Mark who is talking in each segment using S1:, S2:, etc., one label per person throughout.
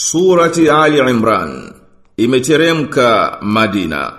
S1: Surati Ali Imran imeteremka Madina.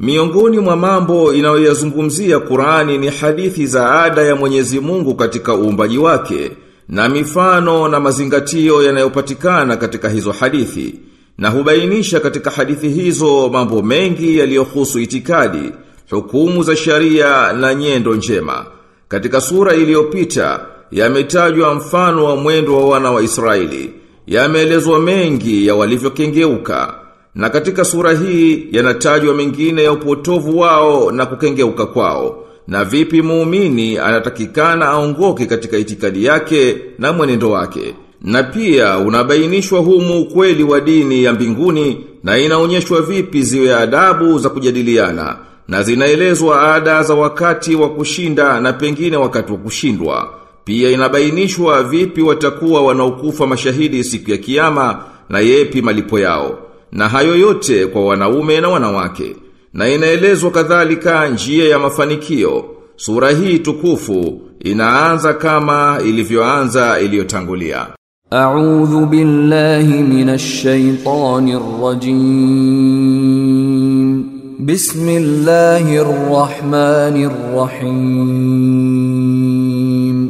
S1: Miongoni mwa mambo inayoyazungumzia Qurani ni hadithi za ada ya Mwenyezi Mungu katika uumbaji wake na mifano na mazingatio yanayopatikana katika hizo hadithi na hubainisha katika hadithi hizo mambo mengi yaliyohusu itikadi, hukumu za sharia na nyendo njema. Katika sura iliyopita yametajwa mfano wa mwendo wa wana wa Israeli yameelezwa mengi ya walivyokengeuka na katika sura hii yanatajwa mengine ya upotovu wao na kukengeuka kwao na vipi muumini anatakikana aongoke katika itikadi yake na mwenendo wake na pia unabainishwa humu ukweli wa dini ya mbinguni na inaonyeshwa vipi ziwe adabu za kujadiliana na zinaelezwa ada za wakati wa kushinda na pengine wakati wa kushindwa pia inabainishwa vipi watakuwa wanaokufa mashahidi siku ya kiyama na yepi malipo yao. Na hayo yote kwa wanaume na wanawake. Na inaelezwa kadhalika njia ya mafanikio. Sura hii tukufu inaanza kama ilivyoanza iliyotangulia. A'udhu billahi
S2: minash shaitanir rajim. Bismillahir rahmanir rahim.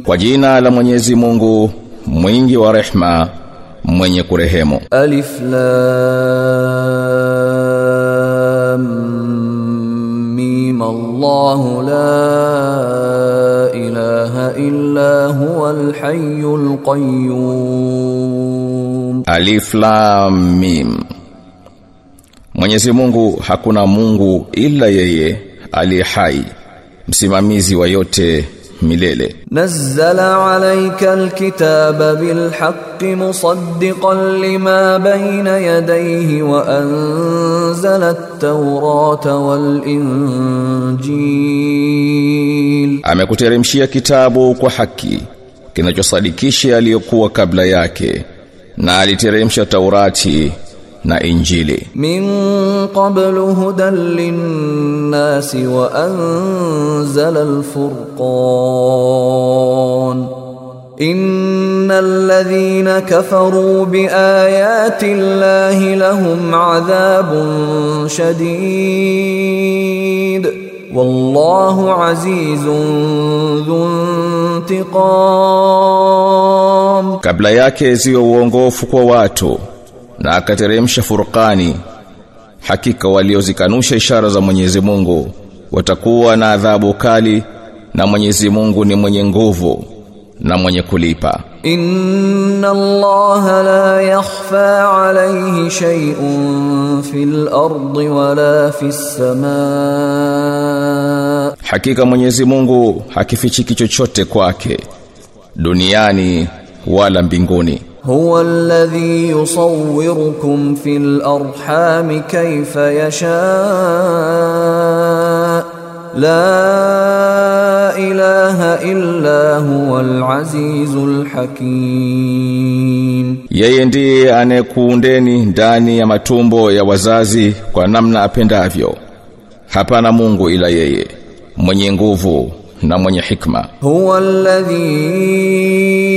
S1: Kwa jina la Mwenyezi Mungu mwingi wa rehma mwenye kurehemu.
S2: Alif Lam Mim Allah la ilaha illa huwa al-hayyul qayyum.
S1: Alif Lam Mim Mwenyezi Mungu hakuna Mungu ila yeye aliye hai msimamizi wa yote milele.
S2: Nazzala alayka alkitaba bilhaqqi musaddiqan lima bayna yadayhi wa anzala at-taurata wal injil.
S1: Amekuteremshia kitabu kwa haki kinachosadikisha aliyokuwa kabla yake na aliteremsha Taurati na injili
S2: min qablu hudan linnasi wa anzala alfurqan innal ladhina kafaru biayati llahi lahum adhabun shadid wallahu azizun dhuntiqam
S1: kabla yake ziwe uongofu kwa watu na akateremsha furqani hakika waliozikanusha ishara za Mwenyezi Mungu watakuwa na adhabu kali na Mwenyezi Mungu ni mwenye nguvu na mwenye kulipa
S2: inna allah la yakhfa alayhi shay'un fil ardi wala fis samaa
S1: hakika Mwenyezi Mungu hakifichiki chochote kwake duniani wala mbinguni
S2: huwa alladhi yusawwirukum fil arhami kayfa yasha la ilaha illa huwal azizul hakim
S1: yeye ndiye anekuundeni ndani ya matumbo ya wazazi kwa namna apendavyo hapana mungu ila yeye mwenye nguvu na mwenye hikma
S2: huwa alladhi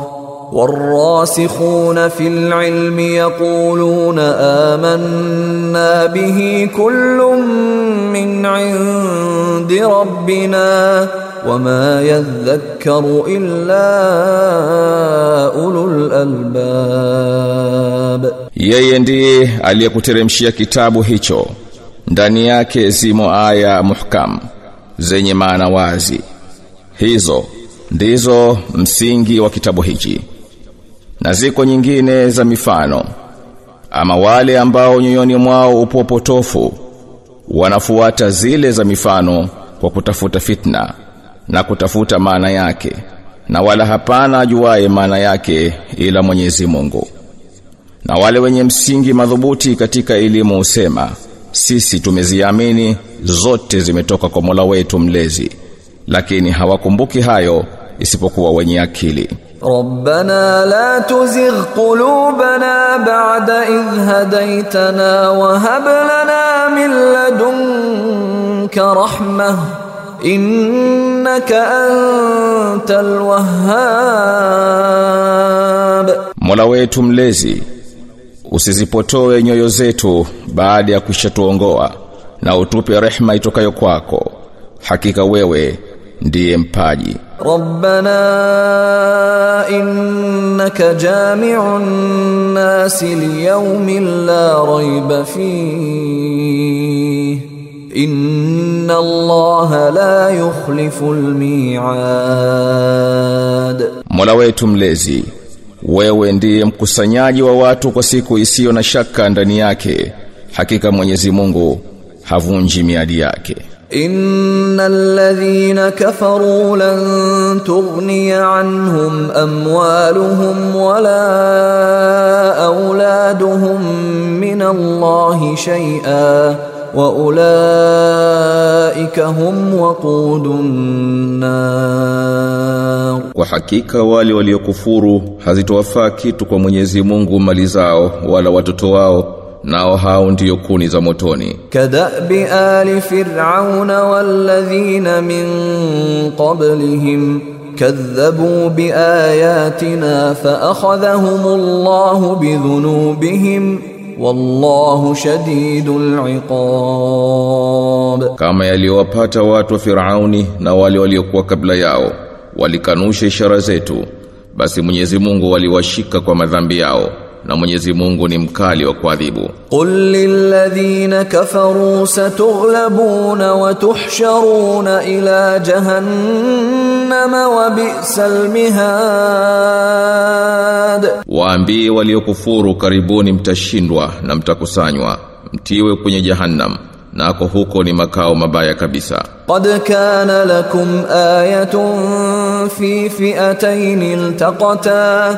S2: والراسخون في العلم يقولون آمنا به كل من عند ربنا وما يذكر إلا أولو الألباب
S1: yeye ndiye aliyekuteremshia kitabu hicho ndani yake zimo aya muhkam zenye maana wazi hizo ndizo msingi wa kitabu hichi na ziko nyingine za mifano ama wale ambao nyoyoni mwao upo potofu wanafuata zile za mifano kwa kutafuta fitna na kutafuta maana yake na wala hapana ajuaye maana yake ila Mwenyezi Mungu na wale wenye msingi madhubuti katika elimu usema sisi tumeziamini zote zimetoka kwa Mola wetu mlezi lakini hawakumbuki hayo isipokuwa wenye akili
S2: Rabbana la tuzigh qulubana ba'da idh hadaytana wa hab lana min ladunka rahma innaka antal wahhab
S1: Mola wetu mlezi usizipotoe nyoyo zetu baada ya kushatuongoa na utupe rehema itokayo kwako hakika wewe ndiye mpaji Rabbana
S2: innaka jami'un nas liyawmin la rayba fi inna Allaha la yukhlifu al-mi'ad
S1: Mola wetu mlezi wewe ndiye mkusanyaji wa watu kwa siku isiyo na shaka ndani yake hakika Mwenyezi Mungu havunji miadi yake
S2: Innal ladhina kafaru lan tughniya anhum amwaluhum wala auladuhum min Allahi shay'a wa ulaika hum waqudun nar.
S1: Kwa hakika wale waliokufuru hazitowafaa kitu kwa Mwenyezi Mungu mali zao wala watoto wao nao hao ndio kuni za motoni kadabi
S2: ali fir'auna walladhina min qablihim kadhabu biayatina faakhadhahumullahu bidhunubihim wallahu shadidul iqab
S1: kama yaliyowapata watu wa firauni na wale waliokuwa kabla yao walikanusha ishara zetu basi Mwenyezi Mungu waliwashika kwa madhambi yao na Mwenyezi Mungu ni mkali wa kuadhibu.
S2: Qul ladhina kafaru satughlabuna wa tuhsharuna ila jahannama wa bi'sal mihad.
S1: Waambie waliokufuru karibuni mtashindwa na mtakusanywa mtiwe kwenye jahannam nako huko ni makao mabaya kabisa.
S2: Qad kana lakum ayatun fi fi'atayn iltaqata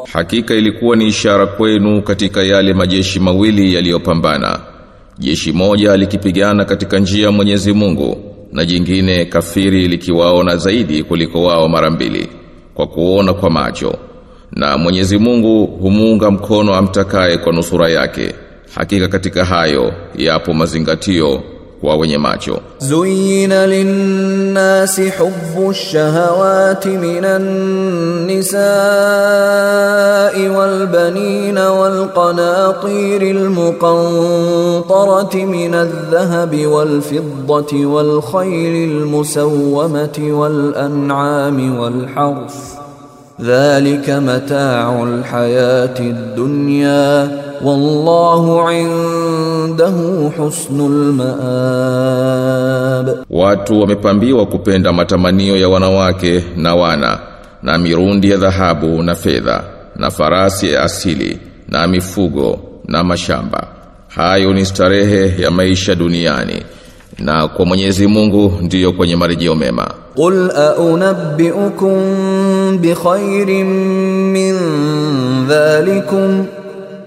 S1: Hakika ilikuwa ni ishara kwenu katika yale majeshi mawili yaliyopambana. Jeshi moja likipigana katika njia Mwenyezi Mungu na jingine kafiri likiwaona zaidi kuliko wao mara mbili kwa kuona kwa macho. Na Mwenyezi Mungu humuunga mkono amtakaye kwa nusura yake. Hakika katika hayo yapo mazingatio kwa wenye macho.
S2: Zuyina linnasi hubbu shahawati minan nisai wal banina wal qanatiri al muqantarati min al dhahabi wal fiddati wal khayli al musawwamati wal an'ami wal harf. ذلك متاع الحياة الدنيا والله عند indahu husnul maab,
S1: watu wamepambiwa kupenda matamanio ya wanawake na wana na mirundi ya dhahabu na fedha na farasi ya asili na mifugo na mashamba. Hayo ni starehe ya maisha duniani na kwa Mwenyezi Mungu ndiyo kwenye marejeo mema.
S2: Qul aunabbiukum bi khairin min dhalikum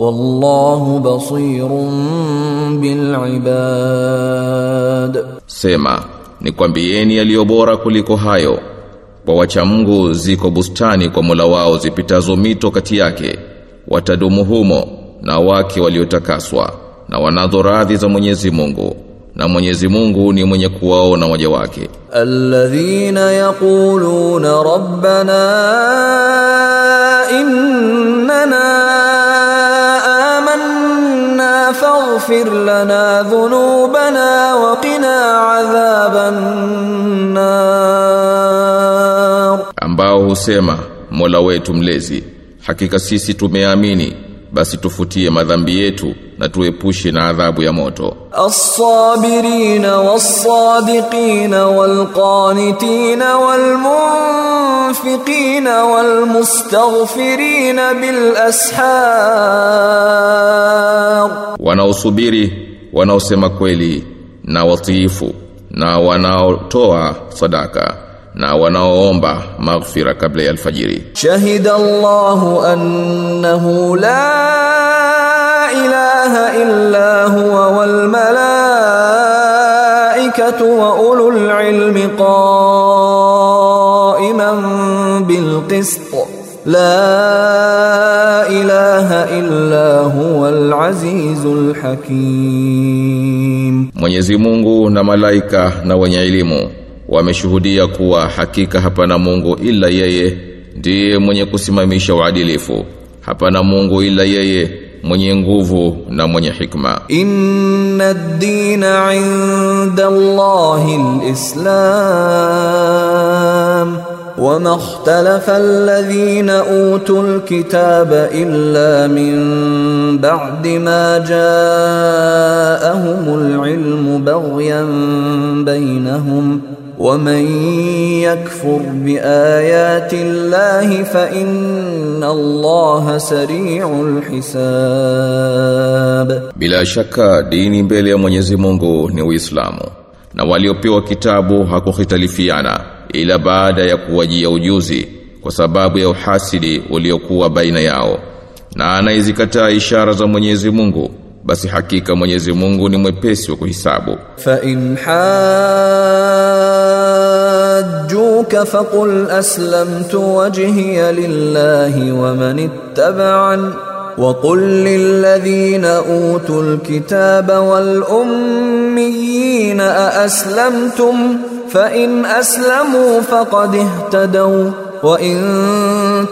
S2: wallahu basirun bil ibad
S1: Sema nikwambieni yaliyo bora kuliko hayo kwa wacha Mungu ziko bustani kwa Mola wao zipitazo mito kati yake watadumu humo na wake waliotakaswa na wanazo radhi za Mwenyezi Mungu na Mwenyezi Mungu ni mwenye kuwaona waja wake.
S2: Alladhina yaquluna rabbana innana فاغفر لنا ذنوبنا
S1: وقنا عذاب النار ambao husema Mola wetu mlezi hakika sisi tumeamini basi tufutie madhambi yetu na tuepushe na adhabu ya moto.
S2: As-sabirina was-sadiqina wal-qanitina wal-munfiqina wal-mustaghfirina bil-ashar,
S1: wanaosubiri, wanaosema kweli na watiifu na wanaotoa sadaka. na wanaoomba maghfira kabla ya alfajiri
S2: shahida Allahu annahu la ilaha illa huwa wal malaikatu wa ulul ilmi qa'iman bil qist la ilaha illa huwa al azizul hakim
S1: Mwenyezi Mungu na malaika na wenye elimu wameshuhudia kuwa hakika hapana Mungu ila yeye ndiye mwenye kusimamisha uadilifu hapana Mungu ila yeye mwenye nguvu na mwenye hikma
S2: inna ad-dina 'inda Allahi al-islam وما اختلف الذين اوتوا الكتاب الا من بعد ما جاءهم العلم بغيا بينهم ومن يكفر بآيات الله فإن الله سريع
S1: الحساب bila shaka dini mbele ya Mwenyezi Mungu ni Uislamu na waliopewa kitabu hakukhitalifiana ila baada ya kuwajia ujuzi kwa sababu ya uhasidi uliokuwa baina yao na anaizikataa ishara za Mwenyezi Mungu basi hakika Mwenyezi Mungu ni mwepesi wa kuhisabu. Fa
S2: in hajjuka faqul aslamtu wajhiya lillahi wa man ittaba'an وقل للذين wal ummiyina والأميين fa in aslamu فقد اهتدوا wa in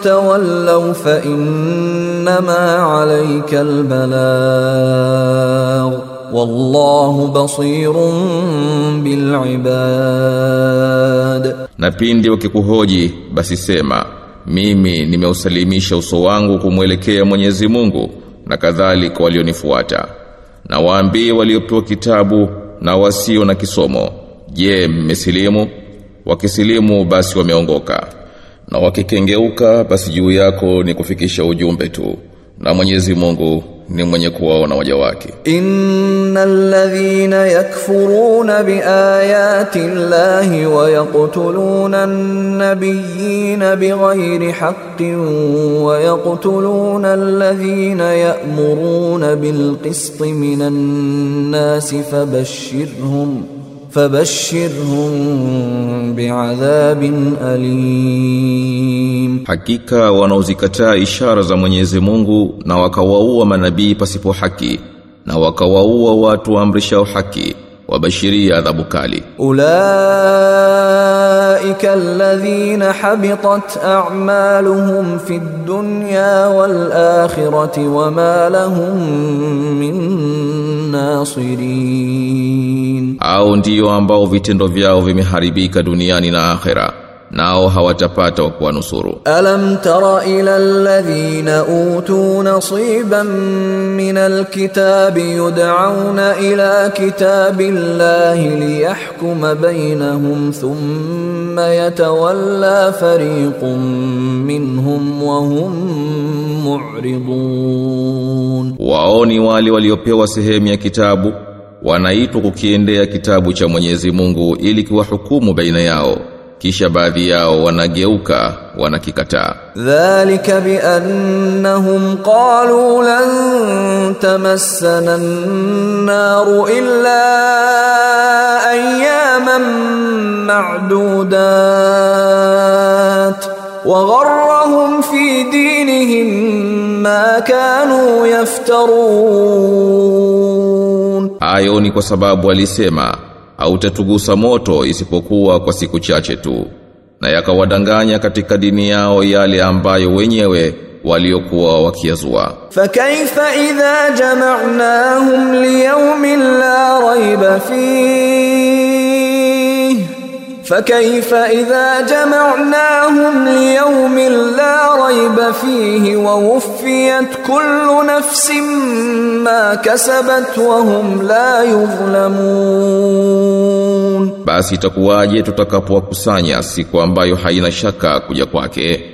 S2: tawallaw fa innama alayka albalagh wallahu basirun bil ibad
S1: na pindi wakikuhoji basi sema mimi nimeusalimisha uso wangu kumwelekea Mwenyezi Mungu na kadhalika walionifuata na waambie waliopewa kitabu na wasio na kisomo je mmesilimu wakisilimu basi wameongoka na wakikengeuka basi juu yako ni kufikisha ujumbe tu na Mwenyezi Mungu ni mwenye kuwaona waja wake.
S2: Innal ladhina yakfuruna biayati llahi wa yaqtuluna nabiyina nabiyyina bighayri haqqin wa yaqtuluna alladhina ya'muruna bilqisti minan nasi fabashshirhum Fabashirhum biadhabin
S1: alim, hakika wanaozikataa ishara za Mwenyezi Mungu na wakawaua manabii pasipo haki na wakawaua watu amrishao haki wabashiria adhabu kali
S2: ulaika alladhina habitat a'maluhum fid dunya wal akhirati wama lahum min nasirin
S1: au ndio ambao vitendo vyao vimeharibika duniani na akhera nao hawatapata wa kuwanusuru
S2: alam tara ila alladhina utu nasiban min alkitabi yud'auna ila kitabillahi liyahkuma bainahum thumma yatawalla fariqun minhum wa hum mu'ridun
S1: waoni wale waliopewa sehemu ya kitabu wanaitwa kukiendea kitabu cha Mwenyezi Mungu ili kiwahukumu baina yao kisha baadhi yao wanageuka wanakikataa
S2: dhalika bi annahum qalu lan tamassana an-nar illa ayyaman ma'dudat وغرهم في دينهم ما كانوا يفترون
S1: ayo ni kwa sababu alisema hautatugusa moto isipokuwa kwa siku chache tu na yakawadanganya katika dini yao yale ambayo wenyewe waliokuwa wakiazua
S2: fakaifa idha jama'nahum liyawmin la raiba fihi فكيف إذا جمعناهم ليوم لا ريب فيه ووفيت كل نفس ما كسبت وهم لا يظلمون
S1: basi itakuwaje tutakapowakusanya siku ambayo haina shaka kuja kwake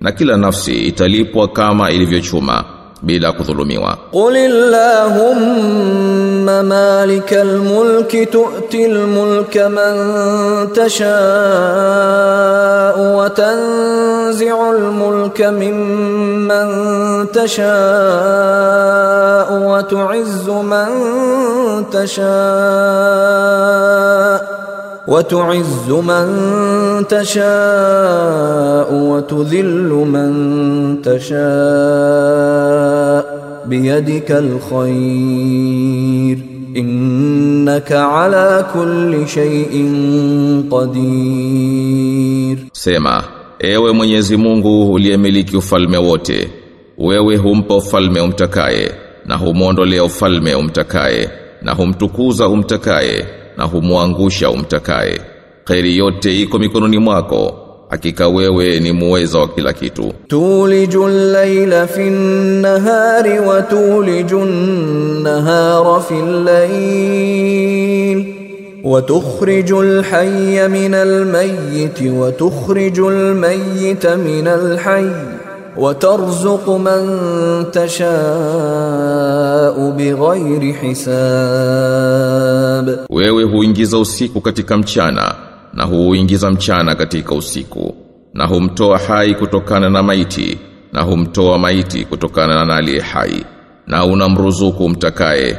S1: na kila nafsi italipwa kama ilivyochuma bila kudhulumiwa
S2: qul allahumma malikal mulki tu'til mulka man tasha'u wa tanzi'ul mulka mimman tasha'u wa tu'izzu man tasha'u وتعز من تشاء وتذل من تشاء بيدك الخير إنك على كل شيء قدير
S1: سما ewe Mwenyezi Mungu uliyemiliki ufalme wote wewe humpa ufalme umtakaye na humwondolea ufalme umtakaye na humtukuza umtakaye na humwangusha umtakaye khairi yote iko mikononi mwako hakika wewe ni muweza wa kila kitu
S2: tuliju llaila fin nahari wa tuliju nahara fil layl وتخرج الحي من الميت وتخرج الميت من الحي watarzuqu man tashau bighairi hisab,
S1: wewe huingiza usiku katika mchana na huingiza mchana katika usiku na humtoa hai kutokana na maiti na humtoa maiti kutokana na aliye hai na unamruzuku mtakaye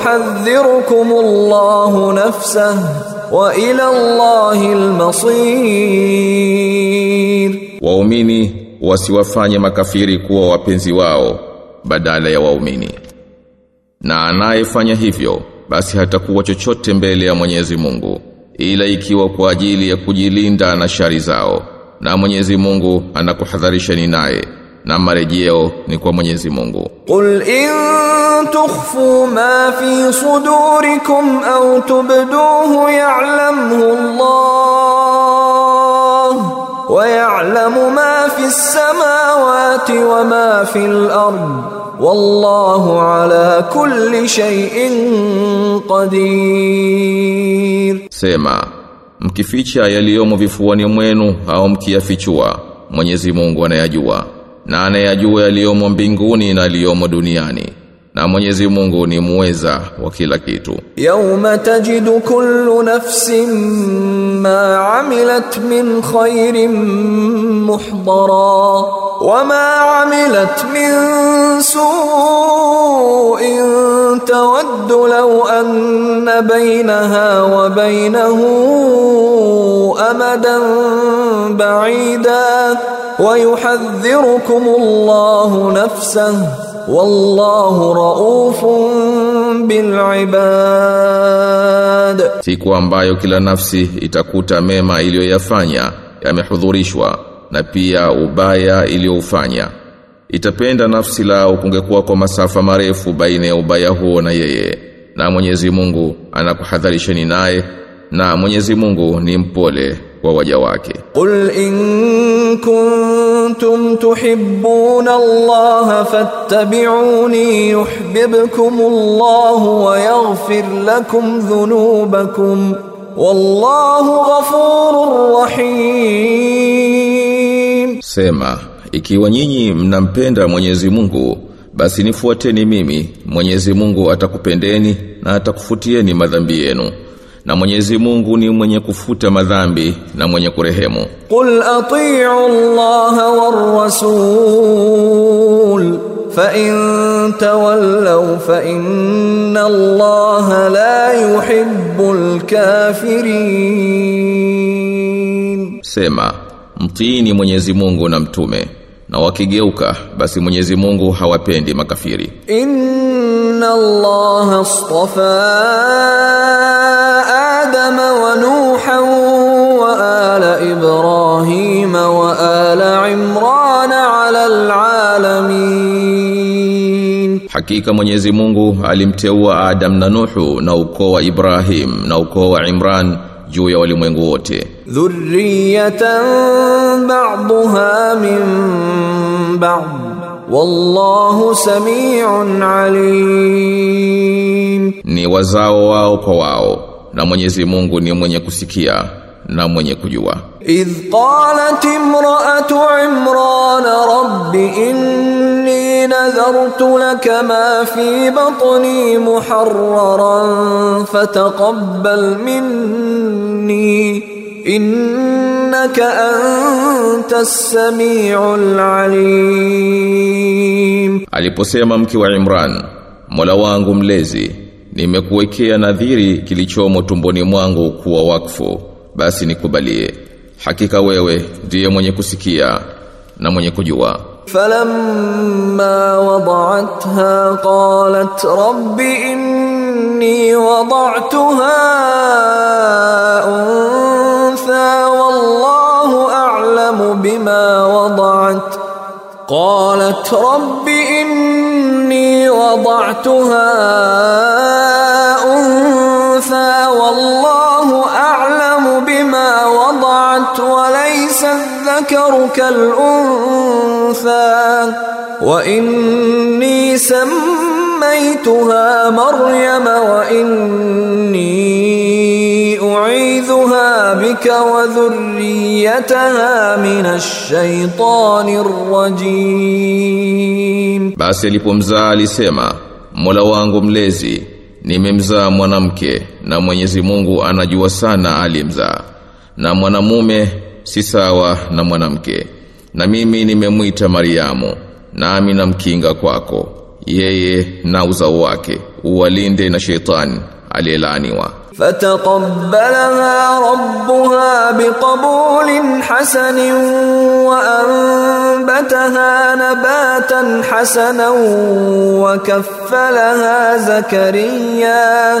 S2: yuhadhdhirukum Allahu nafsahu wa ila Allahi al-masir
S1: Waumini wasiwafanye makafiri kuwa wapenzi wao badala ya waumini na anayefanya hivyo basi hatakuwa chochote mbele ya Mwenyezi Mungu ila ikiwa kwa ajili ya kujilinda na shari zao na Mwenyezi Mungu anakuhadharisha ni naye na marejeo ni kwa Mwenyezi Mungu.
S2: Qul in tukhfu ma fi sudurikum au tubduhu ya'lamuhu Allah wa ya'lamu ma fi samawati wa ma fi al ard Wallahu ala kulli shay'in qadir.
S1: Sema, mkificha yaliyomo vifuani mwenu au mkiyafichua, Mwenyezi Mungu anayajua. na anayajua yaliyomo mbinguni na yaliyomo duniani na Mwenyezi Mungu ni muweza wa kila kitu.
S2: Yauma tajidu kullu nafsin ma amilat min khairin muhdara wa ma amilat min su'in tawaddu law anna bainaha wa bainahu amadan ba'ida ويحذركم الله نفسه wallahu raufun bil ibad,
S1: siku ambayo kila nafsi itakuta mema iliyoyafanya yamehudhurishwa na pia ubaya iliyoufanya. Itapenda nafsi lao kungekuwa kwa masafa marefu baina ya ubaya huo na yeye, na Mwenyezi Mungu anakuhadharisheni naye, na Mwenyezi Mungu ni mpole wa waja wake.
S2: Qul in kuntum tuhibbuna Allah fattabi'uni yuhibbukum Allah wa yaghfir lakum dhunubakum wallahu ghafurur rahim.
S1: Sema ikiwa nyinyi mnampenda Mwenyezi Mungu basi nifuateni mimi Mwenyezi Mungu atakupendeni na atakufutieni madhambi yenu na Mwenyezi Mungu ni mwenye kufuta madhambi na mwenye kurehemu.
S2: Qul atii'u Allah war rasul fa in tawallaw fa inna Allah la yuhibbul kafirin.
S1: Sema mtiini Mwenyezi Mungu na mtume na wakigeuka basi Mwenyezi Mungu hawapendi makafiri.
S2: Inna Allah astafa إبراهيم وآل عمران على العالمين
S1: Hakika Mwenyezi Mungu alimteua Adam na Nuhu na ukoo wa Ibrahim na ukoo wa Imran juu ya walimwengu wote.
S2: Dhurriyatan ba'daha min ba'd Wallahu samiun alim,
S1: ni wazao wao kwa wao na Mwenyezi Mungu ni mwenye kusikia na mwenye kujua
S2: idh qalat imra'atu imran rabbi inni nadhartu laka ma fi batni muharraran fataqabbal minni innaka antas samiul alim
S1: aliposema mke wa imran mola wangu mlezi nimekuwekea nadhiri kilichomo tumboni mwangu kuwa wakfu basi nikubalie hakika wewe ndiye mwenye kusikia na mwenye kujua
S2: falamma wada'atha qalat rabbi inni wada'tuha untha wallahu a'lamu bima wada'at qalat rabbi inni wada'tuha untha wallahu الذكر كالأنثى وَإِنِّي سَمَّيْتُهَا مَرْيَمَ وَإِنِّي أُعِيذُهَا بِكَ وَذُرِّيَّتَهَا مِنَ الشَّيْطَانِ الرَّجِيمِ
S1: basi alipomzaa alisema Mola wangu mlezi nimemzaa mwanamke na Mwenyezi Mungu anajua sana aliyemzaa na mwanamume si sawa na mwanamke na mimi nimemwita Mariamu nami na mkinga kwako yeye na uzao wake uwalinde na shetani aliyelaaniwa
S2: fataqabbalaha rabbuha biqabulin hasanin wa anbataha nabatan hasanan wa kaffalaha zakariyya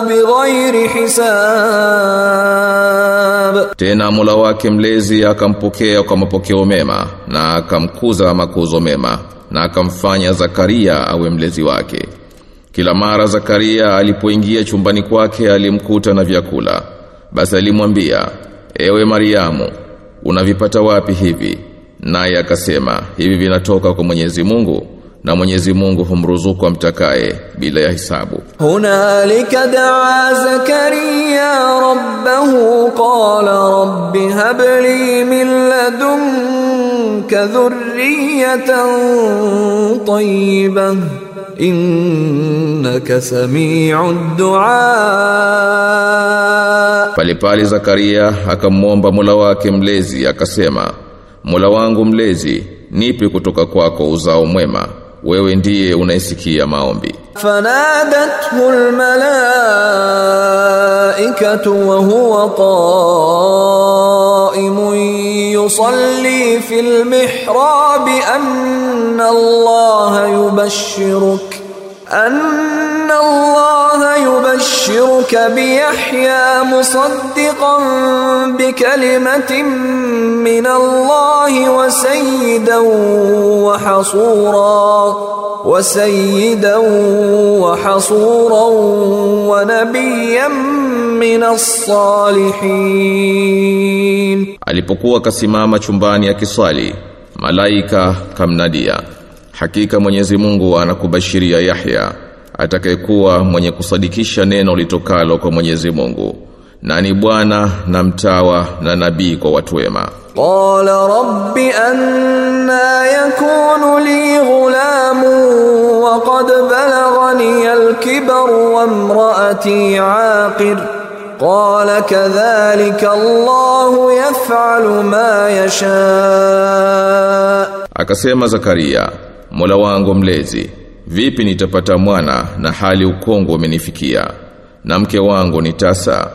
S2: bighairi hisab
S1: tena Mola wake mlezi akampokea kwa mapokeo mema na akamkuza makuzo mema na akamfanya Zakaria awe mlezi wake kila mara Zakaria alipoingia chumbani kwake alimkuta na vyakula basi alimwambia ewe Mariamu unavipata wapi hivi naye akasema hivi vinatoka kwa Mwenyezi Mungu na Mwenyezi Mungu humruzuku amtakaye bila ya hisabu.
S2: Hunalika daa Zakaria rabbahu qala rabbi habli min ladunka dhurriyatan tayyibah innaka sami'ud
S1: du'a. Pale pale Zakaria akamwomba Mola wake mlezi akasema, Mola wangu mlezi, nipe kutoka kwako uzao mwema wewe ndiye unaisikia maombi
S2: fanadathu almalaikatu wa huwa qa'imun yusalli fil mihrab anna allaha yubashshiruka أن الله يبشرك بيحيى مصدقا بكلمة من الله وسيدا وحصورا وسيدا وحصورا ونبيا من الصالحين
S1: alipokuwa kasimama chumbani akiswali malaika kamnadia Hakika Mwenyezi Mungu anakubashiria Yahya atakayekuwa mwenye kusadikisha neno litokalo kwa Mwenyezi Mungu na ni bwana na mtawa na nabii kwa watu wema.
S2: Qala rabbi anna yakunu li ghulamu wa qad balaghani al-kibar wa imraati aqir. Qala kadhalika Allahu yaf'alu ma yasha.
S1: Akasema Zakaria Mola wangu mlezi vipi nitapata mwana na hali ukongo umenifikia na mke wangu ni tasa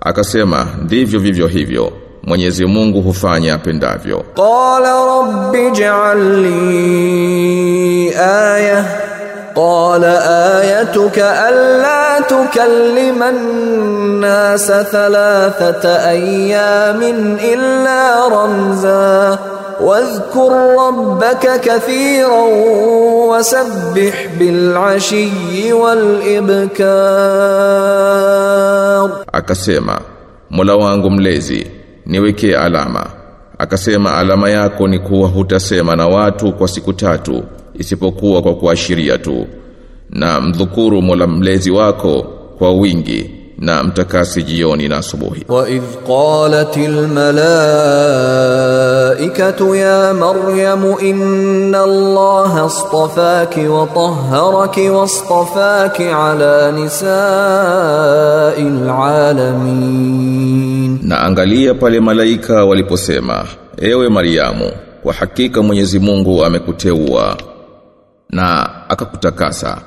S1: akasema ndivyo vivyo hivyo Mwenyezi Mungu hufanya apendavyo
S2: Qala rabbi ja'al li aya Qala ayatuka alla tukallima an-nasa thalathata ayyamin illa ramza واذكر ربك كثيرا وسبح بالعشي والابكار
S1: akasema Mola wangu mlezi niwekee alama akasema alama yako ni kuwa hutasema na watu kwa siku tatu isipokuwa kwa kuashiria tu na mdhukuru Mola mlezi wako kwa wingi na mtakasi jioni na asubuhi.
S2: Wa idh qalatil malaikatu ya Maryam inna Allaha astafaki wa tahharaki wastafaki ala nisa'il alamin.
S1: Na angalia pale malaika waliposema, ewe maryamu kwa hakika Mwenyezi Mungu amekuteua na akakutakasa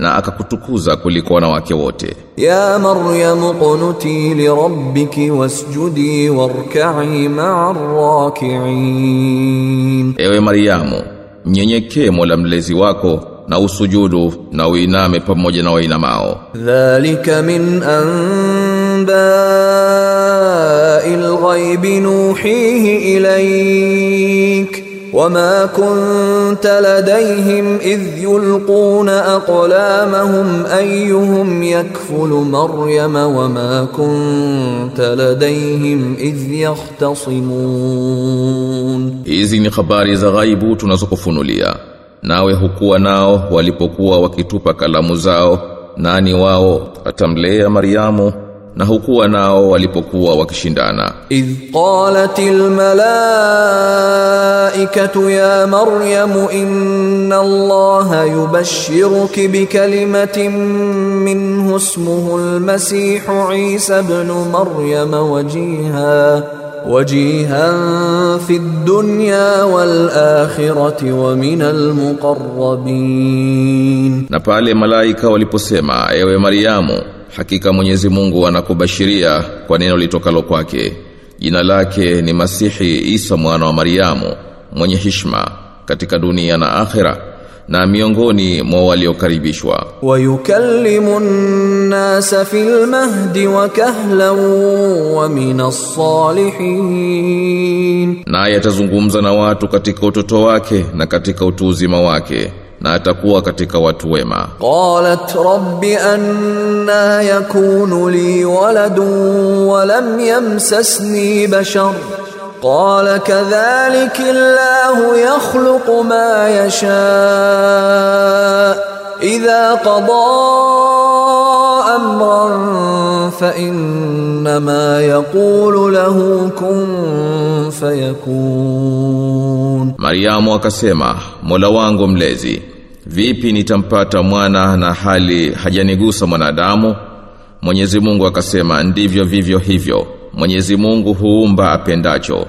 S1: na akakutukuza kuliko wanawake wote.
S2: Ya Maryam qunuti li rabbiki wasjudi warka'i ma'a raki'in.
S1: Ewe Maryamu, nyenyekee Mola mlezi wako na usujudu na uiname pamoja na wainamao. Dhalika
S2: min anba'il ghaibi nuhihi ilayka وما كنت لديهم إذ يلقون أقلامهم أيهم يكفل مريم وما كنت لديهم إذ يختصمون
S1: إذ نخبار زغايبو تنزقفون ليا ناوي هكوا ناو والipokuwa وكتوبا كلام زاو ناني واو أتملي مريامو na hukuwa nao walipokuwa wakishindana idh qalatil
S2: malaikatu ya maryam inna allaha yubashshiruki bikalimatin minhu ismuhu almasih isa ibn maryam wajiha وجيها في الدنيا والآخرة ومن المقربين
S1: na pale malaika waliposema ewe maryamu Hakika Mwenyezi Mungu anakubashiria kwa neno litokalo kwake. Jina lake ni Masihi Isa mwana wa Mariamu, mwenye hishma katika dunia na akhera na miongoni mwa waliokaribishwa.
S2: Wayukallimu nnasa fil mahdi wa kahlan wa as salihin,
S1: na atazungumza na watu katika utoto wake na katika utuuzima wake na atakuwa katika watu wema.
S2: Qalat rabbi anna yakunu li waladun wa lam yamsasni bashar قال كذلك الله يخلق ما يشاء إذا قضى أمرا فإنما يقول له كن فيكون
S1: مريم akasema Mola wangu mlezi vipi nitampata mwana na hali hajanigusa mwanadamu Mwenyezi Mungu akasema ndivyo vivyo hivyo Mwenyezi Mungu huumba apendacho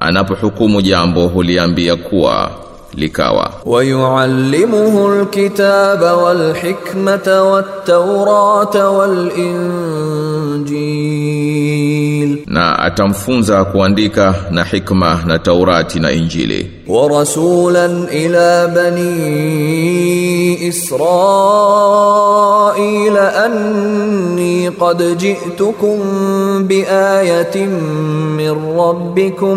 S1: anapohukumu jambo huliambia kuwa likawa wayuallimuhu alkitaba
S2: walhikmata wattaurata walinjil
S1: na atamfunza kuandika na hikma na taurati na injili
S2: ورسولا إلى بني إسرائيل أني قد جئتكم بآية من ربكم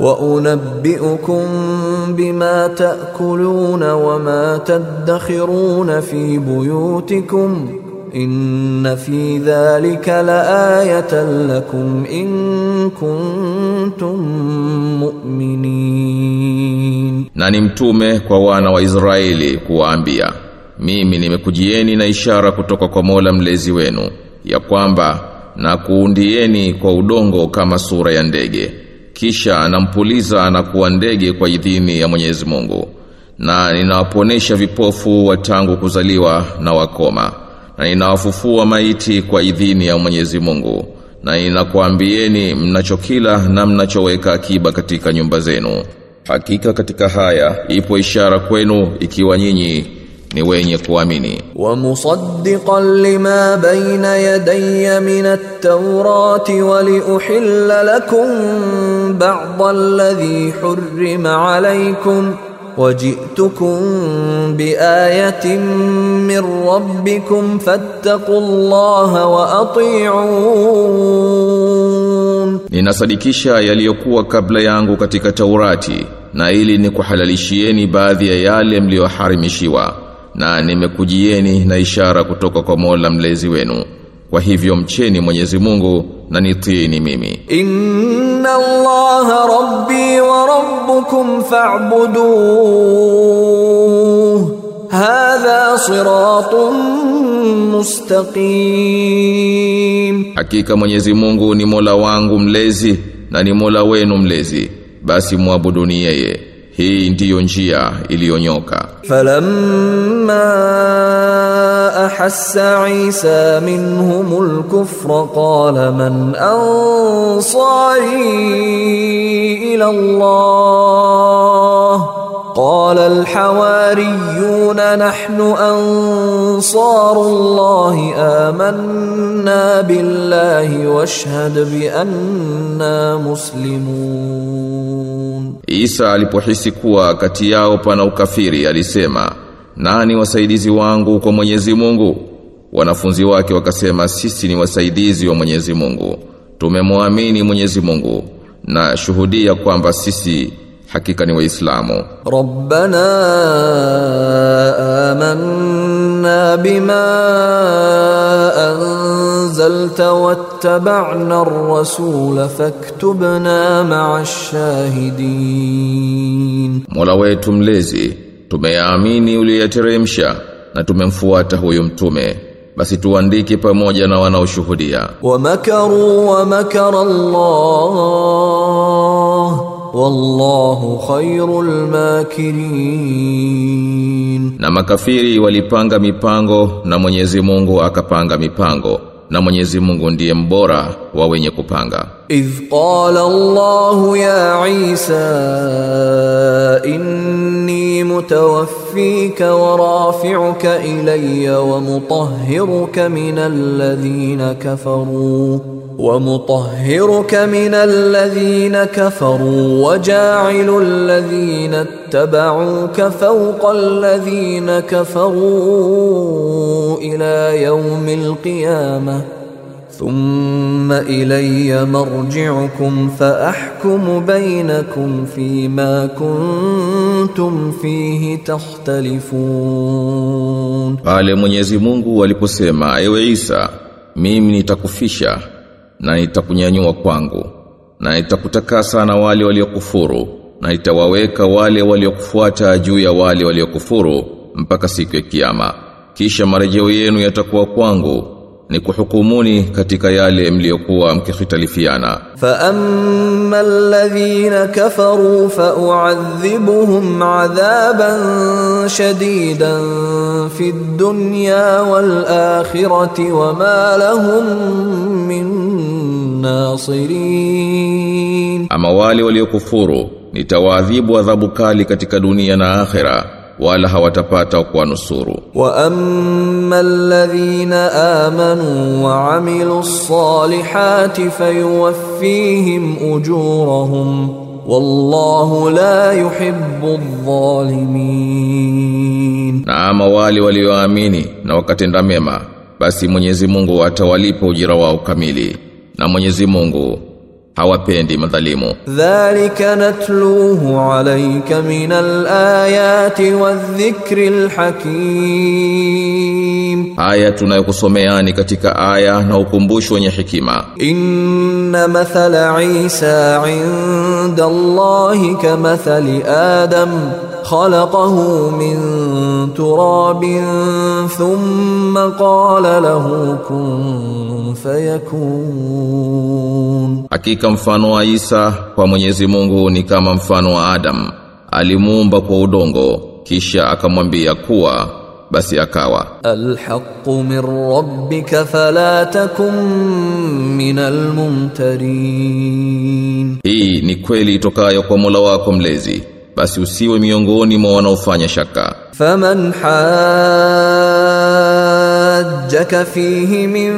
S2: وأنبئكم بما تأكلون وما تدخرون في بيوتكم إن في ذلك لآية لكم إن كنتم مؤمنين
S1: na ni mtume kwa wana wa Israeli kuwaambia mimi nimekujieni na ishara kutoka kwa Mola mlezi wenu ya kwamba na kuundieni kwa udongo kama sura ya ndege kisha anampuliza na kuwa ndege kwa idhini ya Mwenyezi Mungu na ninawaponesha vipofu wa tangu kuzaliwa na wakoma na ninawafufua maiti kwa idhini ya Mwenyezi Mungu na ninakuambieni mnachokila na mnachoweka akiba katika nyumba zenu hakika katika haya ipo ishara kwenu ikiwa nyinyi ni wenye kuamini wa
S2: musaddiqan lima baina yadayya min at-taurati wa li uhilla lakum ba'dha alladhi hurrima alaykum وجئتكم بآية من ربكم فاتقوا الله وأطيعون
S1: Ninasadikisha yaliyokuwa kabla yangu katika Taurati na ili nikuhalalishieni baadhi ya yale mliyoharimishiwa na nimekujieni na ishara kutoka kwa Mola mlezi wenu kwa hivyo mcheni Mwenyezi Mungu na nitiini mimi
S2: inna allaha rabbi wa rabbukum fa'budu hadha siratun mustaqim
S1: hakika Mwenyezi Mungu ni Mola wangu mlezi na ni Mola wenu mlezi basi muabuduni yeye hii ndiyo njia iliyonyoka falamma ahasa isa minhum alkufra
S2: Kala man ansari ila allah قال الحواريون نحن انصار الله آمنا بالله واشهد باننا مسلمون
S1: Isa alipohisi kuwa kati yao pana ukafiri alisema nani wasaidizi wangu kwa Mwenyezi Mungu wanafunzi wake wakasema sisi ni wasaidizi wa Mwenyezi Mungu tumemwamini Mwenyezi Mungu na shuhudia kwamba sisi hakika ni waislamu
S2: rabbana amanna bima anzalta wattaba'na ar-rasula faktubna ma'ash shahidin
S1: Mola wetu mlezi tumeamini uliyateremsha na tumemfuata huyo mtume basi tuandike pamoja na wanaoshuhudia
S2: wa makaru wa makara Allah wallahu khairul makirin.
S1: Na makafiri walipanga mipango na Mwenyezi Mungu akapanga mipango na Mwenyezi Mungu ndiye mbora wa wenye kupanga.
S2: iz qala Allah ya Isa inni mutawaffika wa rafi'uka ilayya wa mutahhiruka min alladhina kafaroo ومطهرك من الذين كفروا وجاعل الذين اتبعوك فوق الذين كفروا الى يوم القيامه ثم الي مرجعكم فاحكم بينكم فيما كنتم فيه تختلفون
S1: قال من Mungu aliposema أيوة عيسى mimi nitakufisha na nitakunyanyua kwangu na itakutakasa na wale waliokufuru na nitawaweka wale waliokufuata juu ya wale waliokufuru mpaka siku ya kiyama kisha marejeo yenu yatakuwa kwangu ni kuhukumuni katika yale mliokuwa mkikhitalifiana fa
S2: amma alladhina kafaru fa u'adhibuhum 'adhaban shadidan fid dunya wal akhirati wama lahum min
S1: nasirin ama wale waliokufuru nitawaadhibu adhabu kali katika dunia na akhirah wala hawatapata kuwanusuru
S2: wa amma alladhina amanu wa amilu ssalihati fayuwaffihim ujurahum wallahu la yuhibbu adh-dhalimin
S1: na ama wale walioamini na wakatenda mema basi Mwenyezi Mungu atawalipa ujira wao kamili na Mwenyezi Mungu hawapendi madhalimu
S2: dhalika natluhu alayka min alayati wadhikri alhakim.
S1: aya tunayokusomeani katika aya na ukumbusho wenye hikima
S2: inna mathala isa inda allahi kamathali adam khalaqahu min تراب ثم قال له كن
S1: فيكون Hakika mfano wa Isa kwa Mwenyezi Mungu ni kama mfano wa Adam alimuumba kwa udongo kisha akamwambia kuwa basi akawa
S2: alhaqqu min rabbika fala takum min almumtarin
S1: Hii ni kweli itokayo kwa Mola wako mlezi basi usiwe miongoni mwa wanaofanya shaka
S2: faman hajjaka fihi min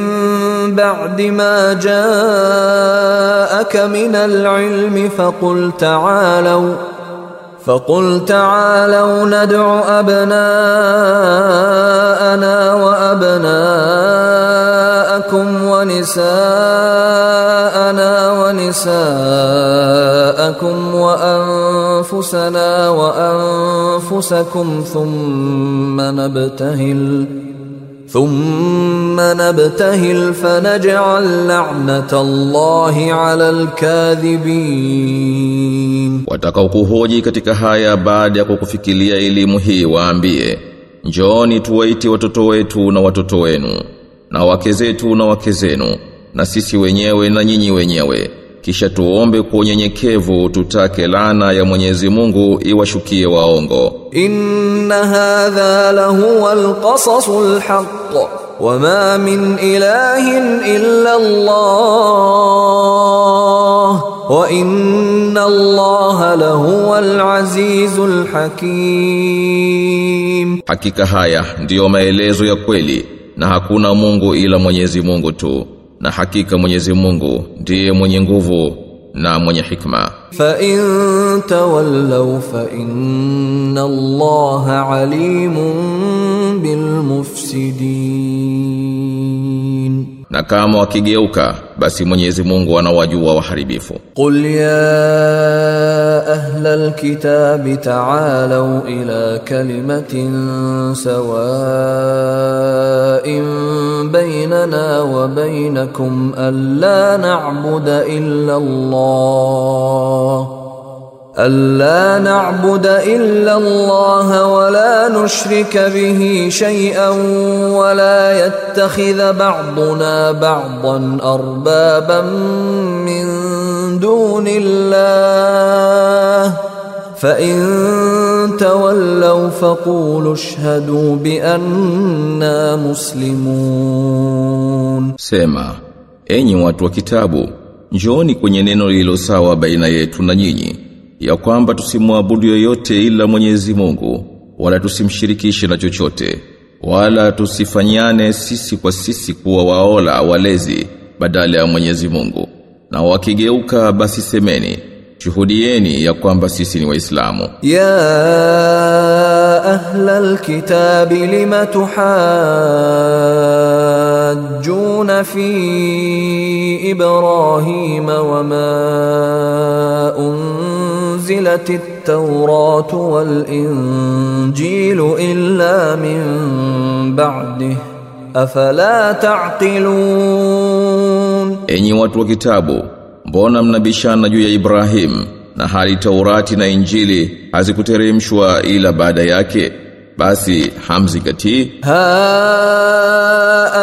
S2: ba'di ma ja'aka min al-ilmi faqul ta'alu فقل تعالوا ندع أبناءنا وأبناءكم ونساءنا ونساءكم وأنفسنا وأنفسكم ثم نبتهل thumma nabtahil fanaj'al la'nata Allahi 'alal kadhibin,
S1: watakaokuhoji katika haya baada ya kukufikilia elimu hii waambie, njooni tuwaite watoto wetu na watoto wenu na wake zetu na wake zenu na sisi wenyewe na nyinyi wenyewe kisha tuombe kwa unyenyekevu tutake lana ya Mwenyezi Mungu iwashukie waongo
S2: inna hadha la huwa alqasasul haqq wama min ilahin illa Allah wa inna Allah la huwa alazizul hakim
S1: hakika haya ndiyo maelezo ya kweli na hakuna Mungu ila Mwenyezi Mungu tu na hakika Mwenyezi Mungu ndiye mwenye nguvu na mwenye hikma
S2: fa in tawallaw fa inna Allaha alimun bil mufsidin
S1: na kama wakigeuka basi Mwenyezi Mungu anawajua waharibifu
S2: Qul ya ahlal kitab ta'alu ila kalimatin sawa'in bainana wa bainakum alla na'budu illa Allah ألا نعبد إلا الله ولا نشرك به شيئا ولا يتخذ بعضنا بعضا أربابا من دون الله فإن تولوا فقولوا اشهدوا بأننا مسلمون
S1: سما enyi watu wa kitabu njooni kwenye neno lilo sawa baina yetu na nyinyi ya kwamba tusimwabudu yoyote ila Mwenyezi Mungu wala tusimshirikishe na chochote wala tusifanyane sisi kwa sisi kuwa waola walezi badala ya Mwenyezi Mungu na wakigeuka basi semeni shuhudieni ya kwamba sisi ni waislamu
S2: ya ahlal kitab lima tuhajjuna fi ibrahima wama un أنزلت التوراة والإنجيل إلا من بعده afala taqilun
S1: enyi watu wa kitabu mbona mnabishana juu ya Ibrahim na hali Taurati na Injili hazikuteremshwa ila baada yake basi hamzingatii ha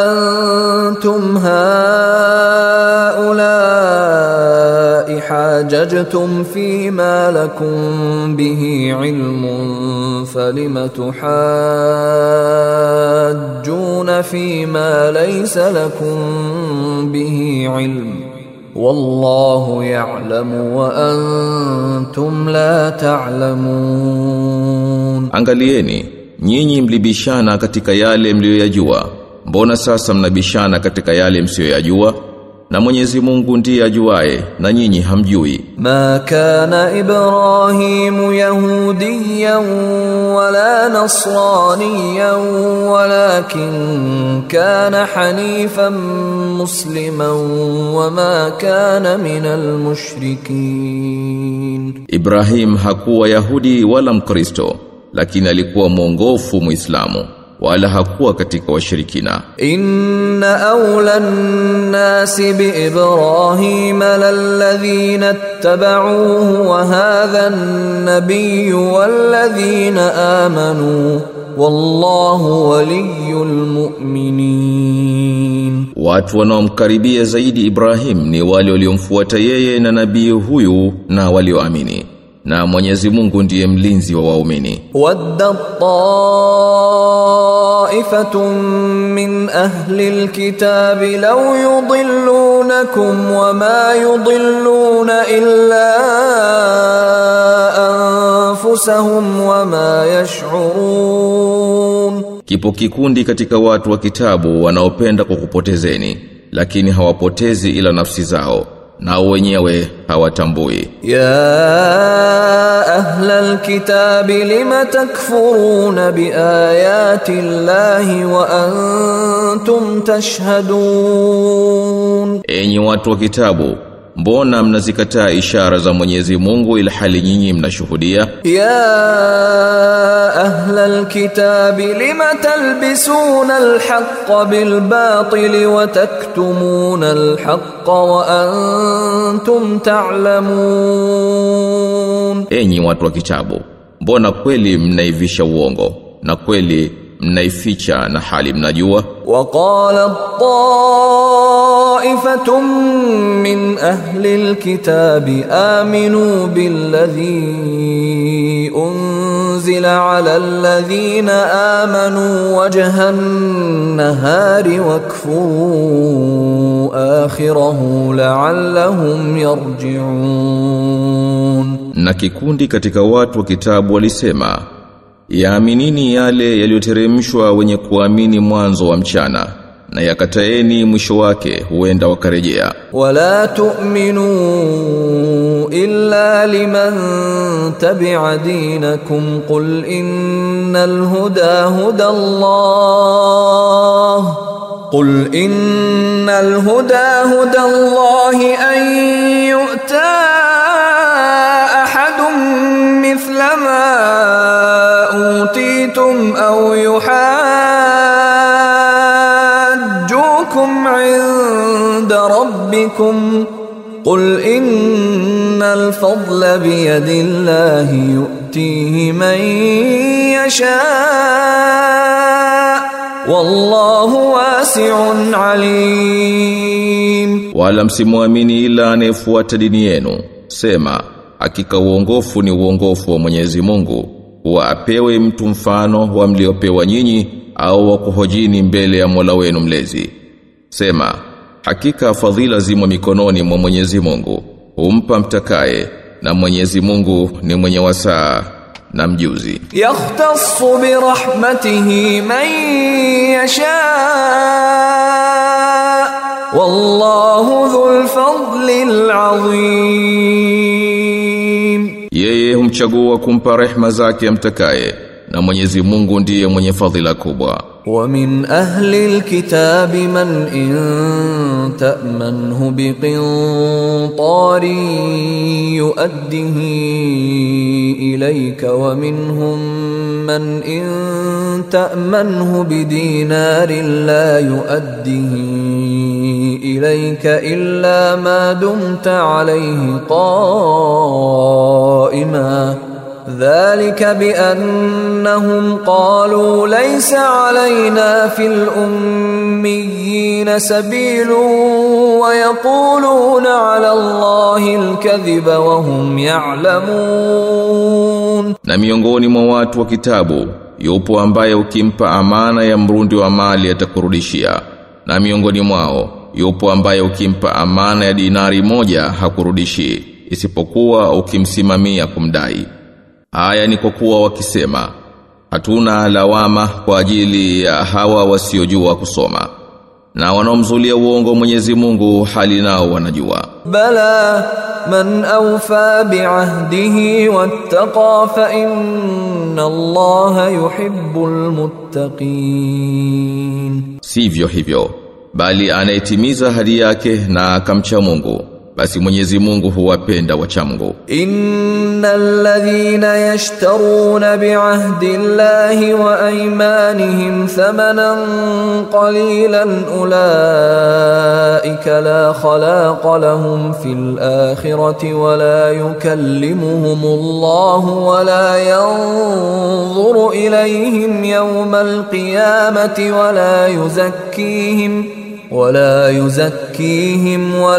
S1: antum
S2: haulai hajajtum fima lakum bihi ilmun falima tuhajjuna fima laysa lakum bihi ilmun والله يعلم وأنتم لا تعلمون
S1: Angalieni nyinyi mlibishana katika yale mliyoyajua mbona sasa mnabishana katika yale msiyoyajua na Mwenyezi Mungu ndiye ajuaye na nyinyi hamjui. Ma
S2: kana Ibrahim yahudiyan wala nasraniyan walakin kana hanifan musliman wama kana minal mushrikin.
S1: Ibrahim hakuwa Yahudi wala Mkristo lakini alikuwa mwongofu muislamu wala hakuwa katika washirikina
S2: inna awla nasi bi ibrahim lalladhina ittaba'uhu wa hadha an-nabiy walladhina amanu wallahu waliyyul mu'minin
S1: watu wanaomkaribia zaidi ibrahim ni wale waliomfuata yeye na nabii huyu na walioamini na Mwenyezi Mungu ndiye mlinzi wa waumini.
S2: Wadda taifatun min ahli alkitabi law yudillunakum wama yudilluna illa anfusahum wama yash'urun,
S1: kipo kikundi katika watu wa kitabu wanaopenda kukupotezeni, lakini hawapotezi ila nafsi zao na wenyewe hawatambui ya
S2: ahla kitabi lima takfuruna biayati llahi wa antum tashhadun
S1: enyi watu wa kitabu Mbona mnazikataa ishara za Mwenyezi Mungu ila hali nyinyi mnashuhudia?
S2: Ya ahla kitabi lima talbisuna alhaqqa bilbatili wa taktumuna alhaqqa wa antum ta'lamun.
S1: Enyi watu wa kitabu, mbona kweli mnaivisha uongo na kweli mnaificha na hali mnajua? Waqala طَائِفَةٌ
S2: من أَهْلِ الْكِتَابِ آمِنُوا بِالَّذِي أنزل عَلَى الَّذِينَ آمَنُوا وجه النهار واكفروا آخِرَهُ لَعَلَّهُمْ يَرْجِعُونَ
S1: na kikundi katika watu wa kitabu walisema yaaminini yale yaliyoteremshwa wenye kuamini mwanzo wa mchana na yakataeni mwisho wake huenda wakarejea
S2: wala tu'minu illa liman tabi'a dinakum qul innal huda huda Allah قل إن الهدى هدى الله أن يؤتى أحد مثل ما أوتيتم أو يحاسب عليكم قل إن الفضل بيد الله يؤتيه من يشاء والله واسع عليم
S1: wala msimwamini ila anayefuata dini yenu sema hakika uongofu ni uongofu wa Mwenyezi Mungu wa apewe mtu mfano wa mliopewa nyinyi au wa kuhojini mbele ya Mola wenu mlezi sema Hakika fadhila zimo mikononi mwa Mwenyezi Mungu, humpa mtakaye na Mwenyezi Mungu ni mwenye wasaa na mjuzi.
S2: yahtassu bi rahmatihi man yasha. Wallahu dhul fadli alazim
S1: Yeye humchagua kumpa rehma zake mtakaye na Mwenyezi Mungu ndiye mwenye fadhila kubwa.
S2: Wa min ahli alkitabi man in ta'manhu biqintarin yu'addihi ilayka wa minhum man in ta'manhu bidinarin la yu'addihi ilayka illa ma dumta alayhi qa'ima dhalika biannahum qalu laysa alayna fil ummiyina sabilu wa yaquluna ala Allahi alkadhiba wa
S1: na miongoni mwa watu wa kitabu yupo ambaye ukimpa amana ya mrundi wa mali atakurudishia, na miongoni mwao yupo ambaye ukimpa amana ya dinari moja hakurudishi isipokuwa ukimsimamia kumdai Haya ni kwa kuwa wakisema hatuna lawama kwa ajili ya hawa wasiojua kusoma na wanaomzulia uongo Mwenyezi Mungu hali nao wanajua.
S2: Bala man awfa bi'ahdihi wattaqa fa inna Allaha yuhibbul muttaqin.
S1: Sivyo hivyo bali anayetimiza hadi yake na akamcha Mungu basi Mwenyezi Mungu huwapenda wachamgu. Innal ladhina
S2: yashtaruna bi'ahdi Allahi wa aymanihim thamanan qalilan ulaika la khalaqa lahum fil akhirati wa la yukallimuhum Allah wa la yanzuru ilayhim yawmal qiyamati wa la yuzakkihim wala yuzakkihim wa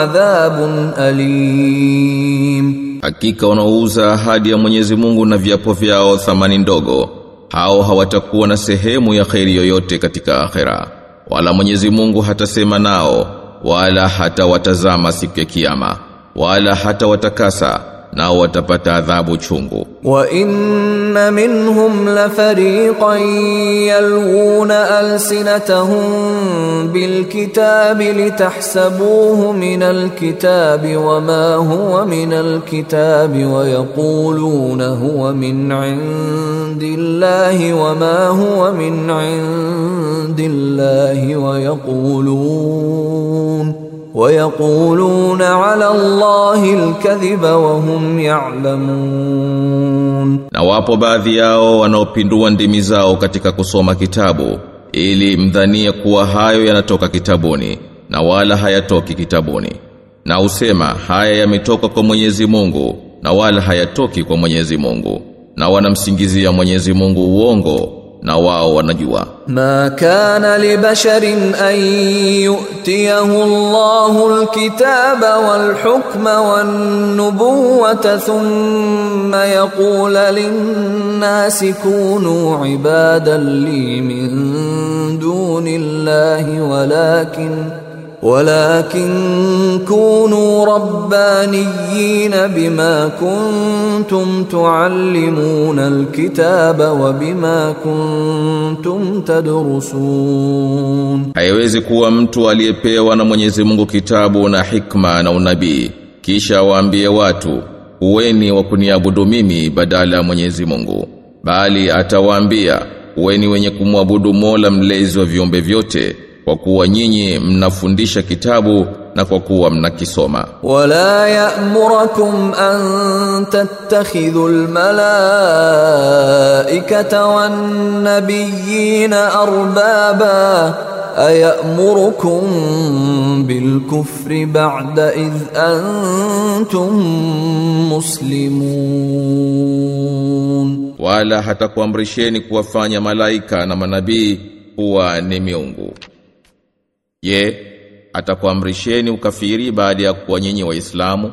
S2: adhabun
S1: alim, hakika wanauza ahadi ya Mwenyezi Mungu na viapo vyao thamani ndogo, hao hawatakuwa na sehemu ya kheri yoyote katika akhera, wala Mwenyezi Mungu hatasema nao wala hatawatazama siku ya Kiyama wala hata watakasa na watapata adhabu chungu
S2: wa inna minhum la fariqan yaluna alsinatahum bilkitabi litahsabuhu min alkitabi wama huwa min kitabi wa yaquluna huwa min indillahi wama huwa min indillahi wa yaquluna ويقولون على الله الكذب وهم يعلمون
S1: na wapo baadhi yao wanaopindua ndimi zao katika kusoma kitabu ili mdhanie kuwa hayo yanatoka kitabuni na wala hayatoki kitabuni na usema haya yametoka kwa Mwenyezi Mungu na wala hayatoki kwa Mwenyezi Mungu na wanamsingizia Mwenyezi Mungu uongo na wao wanajua
S2: ma kana li basharin an yu'tiyahu Allahu alkitaba wal hukma wan nubuwata thumma yaqula lin nasi kunu ibadan li min dunillahi walakin ولكن كونوا ربانيين بما كنتم تعلمون الكتاب وبما كنتم تدرسون
S1: haiwezi kuwa mtu aliyepewa na Mwenyezi Mungu kitabu na hikma na unabii kisha waambie watu uweni wa kuniabudu mimi badala ya Mwenyezi Mungu bali atawaambia uweni wenye kumwabudu Mola mlezi wa viumbe vyote kwa kuwa nyinyi mnafundisha kitabu na kwa kuwa mnakisoma
S2: wala ya'murukum an tattakhidhu almalaikata wan nabiyina arbaba ayamurukum bilkufri
S1: ba'da
S2: id antum muslimun
S1: wala hatakuamrisheni kuwafanya malaika na manabii kuwa ni miungu ye atakuamrisheni ukafiri baada ya kuwa nyinyi waislamu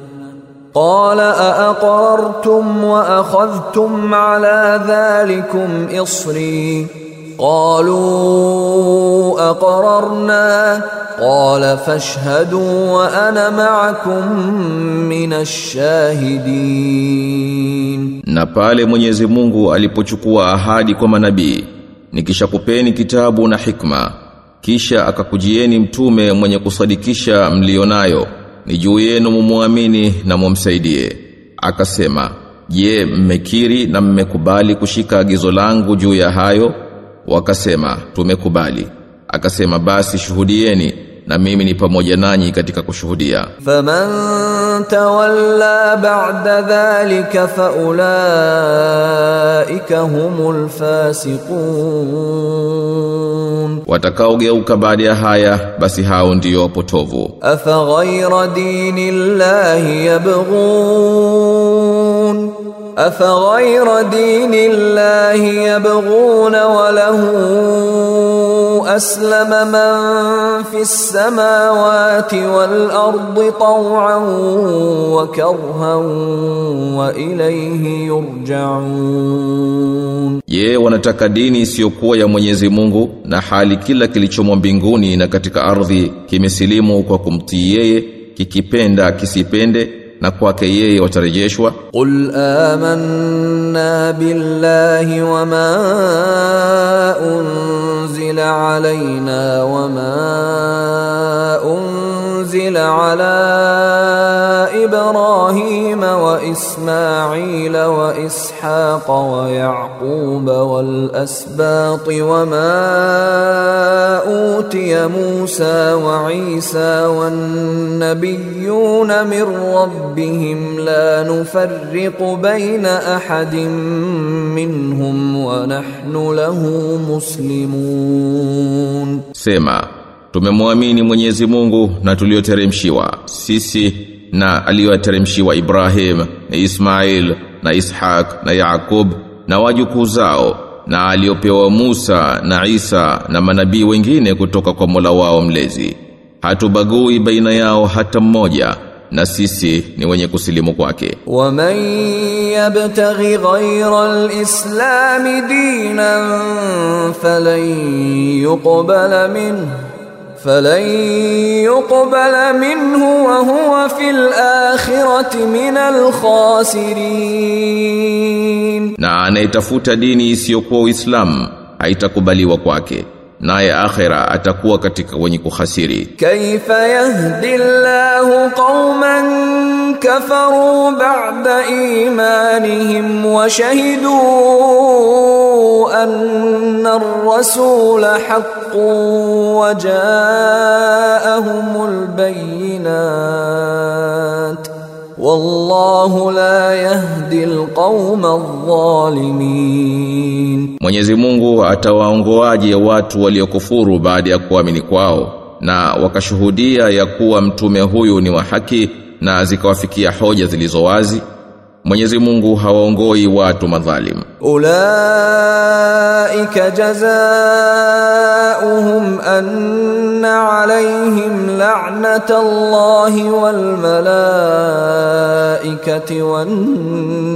S2: قال aaqartum wa على ala dhalikum قالوا Qalu قال فاشهدوا fashhadu معكم من الشاهدين
S1: minash shahidin Na pale Mwenyezi Mungu alipochukua ahadi kwa manabii nikishakupeni kitabu na hikma kisha akakujieni mtume mwenye kusadikisha mlionayo ni juu yenu mumwamini na mumsaidie akasema je mmekiri na mmekubali kushika agizo langu juu ya hayo wakasema tumekubali akasema basi shuhudieni na mimi ni pamoja nanyi katika kushuhudia.
S2: Faman tawalla ba'da dhalika fa ulaika humul fasiqun,
S1: watakaogeuka baada ya haya basi hao ndio wapotovu.
S2: Afa ghayra dinillahi yabghun أفغير دين الله يبغون وله أسلم من في السماوات والأرض طوعا وكرها وإليه يرجعون
S1: ye wanataka dini isiyokuwa ya Mwenyezi Mungu na hali kila kilichomo mbinguni na katika ardhi kimesilimu kwa kumtii yeye kikipenda kisipende na kwake yeye watarejeshwa
S2: qul amanna billahi wama unzila alaina wama unzila ala إبراهيم وإسماعيل وإسحاق ويعقوب والأسباط وما أوتي موسى وعيسى والنبيون من ربهم لا نفرق بين أحد منهم ونحن له مسلمون.
S1: Sema tumemwamini Mwenyezi Mungu na tulioteremshiwa sisi na aliyoteremshiwa Ibrahim na Ismail na Ishaq na Yaqub na wajukuu zao na aliyopewa Musa na Isa na manabii wengine kutoka kwa Mola wao mlezi hatubagui baina yao hata mmoja na sisi ni wenye kusilimu kwake
S2: man yabtaghi ghayra alislam dinan falan yuqbal minhu فلن يقبل منه وهو في الآخرة من الخاسرين
S1: na anaitafuta dini isiyokuwa Uislamu haitakubaliwa kwake naye akhira atakuwa katika wenye kuhasiri
S2: kaifa yahdi Allahu qauman kafaru ba'da imanihim wa shahidu anna ar-rasul haqqun wa ja'ahumul bayyinat wallahu la yahdi alqawma adh-dhalimin
S1: Mwenyezi Mungu atawaongoaje watu waliokufuru baada ya kuamini kwao na wakashuhudia ya kuwa mtume huyu ni wa haki na zikawafikia hoja zilizo wazi Mwenyezi Mungu hawaongoi watu madhalim.
S2: Ulaika jazaohum anna alaihim la'nata Allahi wal malaikati wan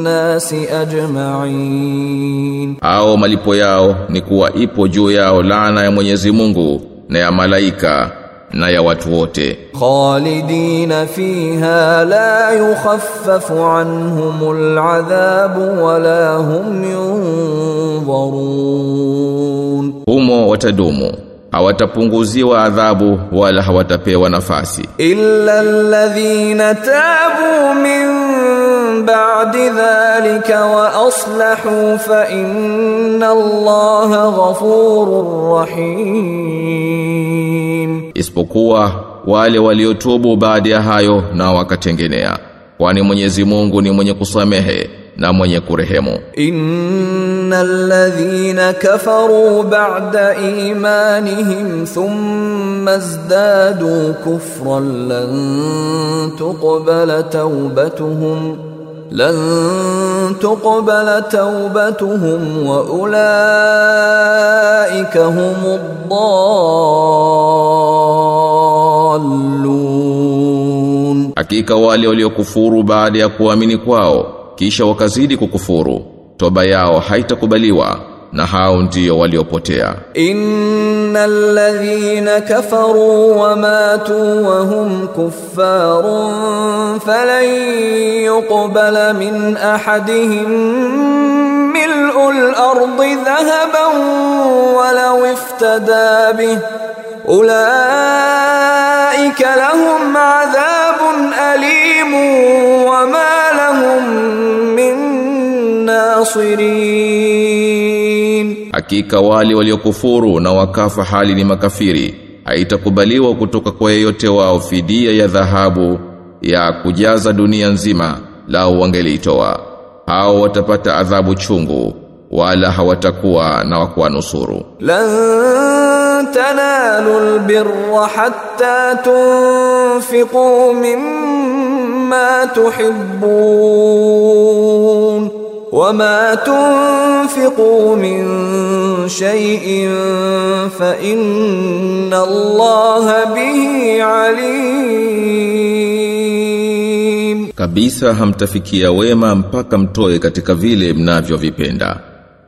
S2: nasi ajma'in.
S1: Hao malipo yao ni kuwa ipo juu yao laana ya Mwenyezi Mungu na ya malaika na ya watu wote khalidina fiha la
S2: yukhaffafu anhumul adhabu wala hum yunzarun
S1: humo watadumu hawatapunguziwa adhabu wala hawatapewa nafasi
S2: illa alladhina tabu min بعد ذلك وأصلحوا فإن الله غفور رحيم
S1: ispokuwa wale waliotubu baada ya hayo na wakatengenea kwani Mwenyezi Mungu ni mwenye kusamehe na mwenye kurehemu
S2: innal ladhina kafaru ba'da imanihim thumma izdadu kufran lan tuqbala tawbatuhum lan tuqbala tawbatuhum wa ulaika humud
S1: ضالون hakika wale waliokufuru baada ya kuamini kwao kisha wakazidi kukufuru toba yao haitakubaliwa na hao ndio waliopotea
S2: innal ladhina kafaru wa matu wa hum kuffarun falan yuqbala min ahadihim mil'ul ardi dhahaban walau iftada bih ulai ulaika lahum adhabun alim wama lahum min nasirin,
S1: hakika wale waliokufuru na wakafa hali ni makafiri haitakubaliwa kutoka kwa yeyote wao fidia ya dhahabu ya kujaza dunia nzima lao wangeliitoa hao watapata adhabu chungu wala hawatakuwa na wakuwa nusuru
S2: lan تنالوا البر حتى تنفقوا مما تحبون وما تنفقوا من شيء فإن الله به عليم
S1: kabisa hamtafikia wema mpaka mtoe katika vile mnavyovipenda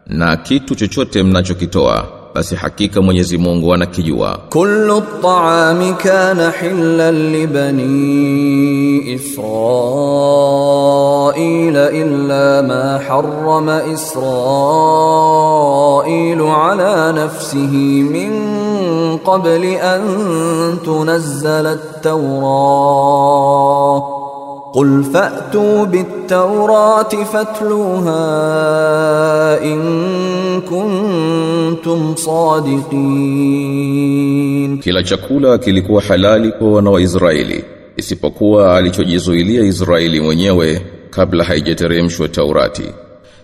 S1: na kitu chochote mnachokitoa basi hakika Mwenyezi Mungu anakijua.
S2: Kullu at-ta'ami kana hillan li bani Israila illa ma harrama Israilu ala nafsihi min qabli an tunazzala at-Taurat قل فأتوا بالتوراة فاتلوها إن كنتم صادقين
S1: kila chakula kilikuwa halali kwa wana wa Israeli isipokuwa alichojizuilia Israeli mwenyewe kabla haijateremshwa Taurati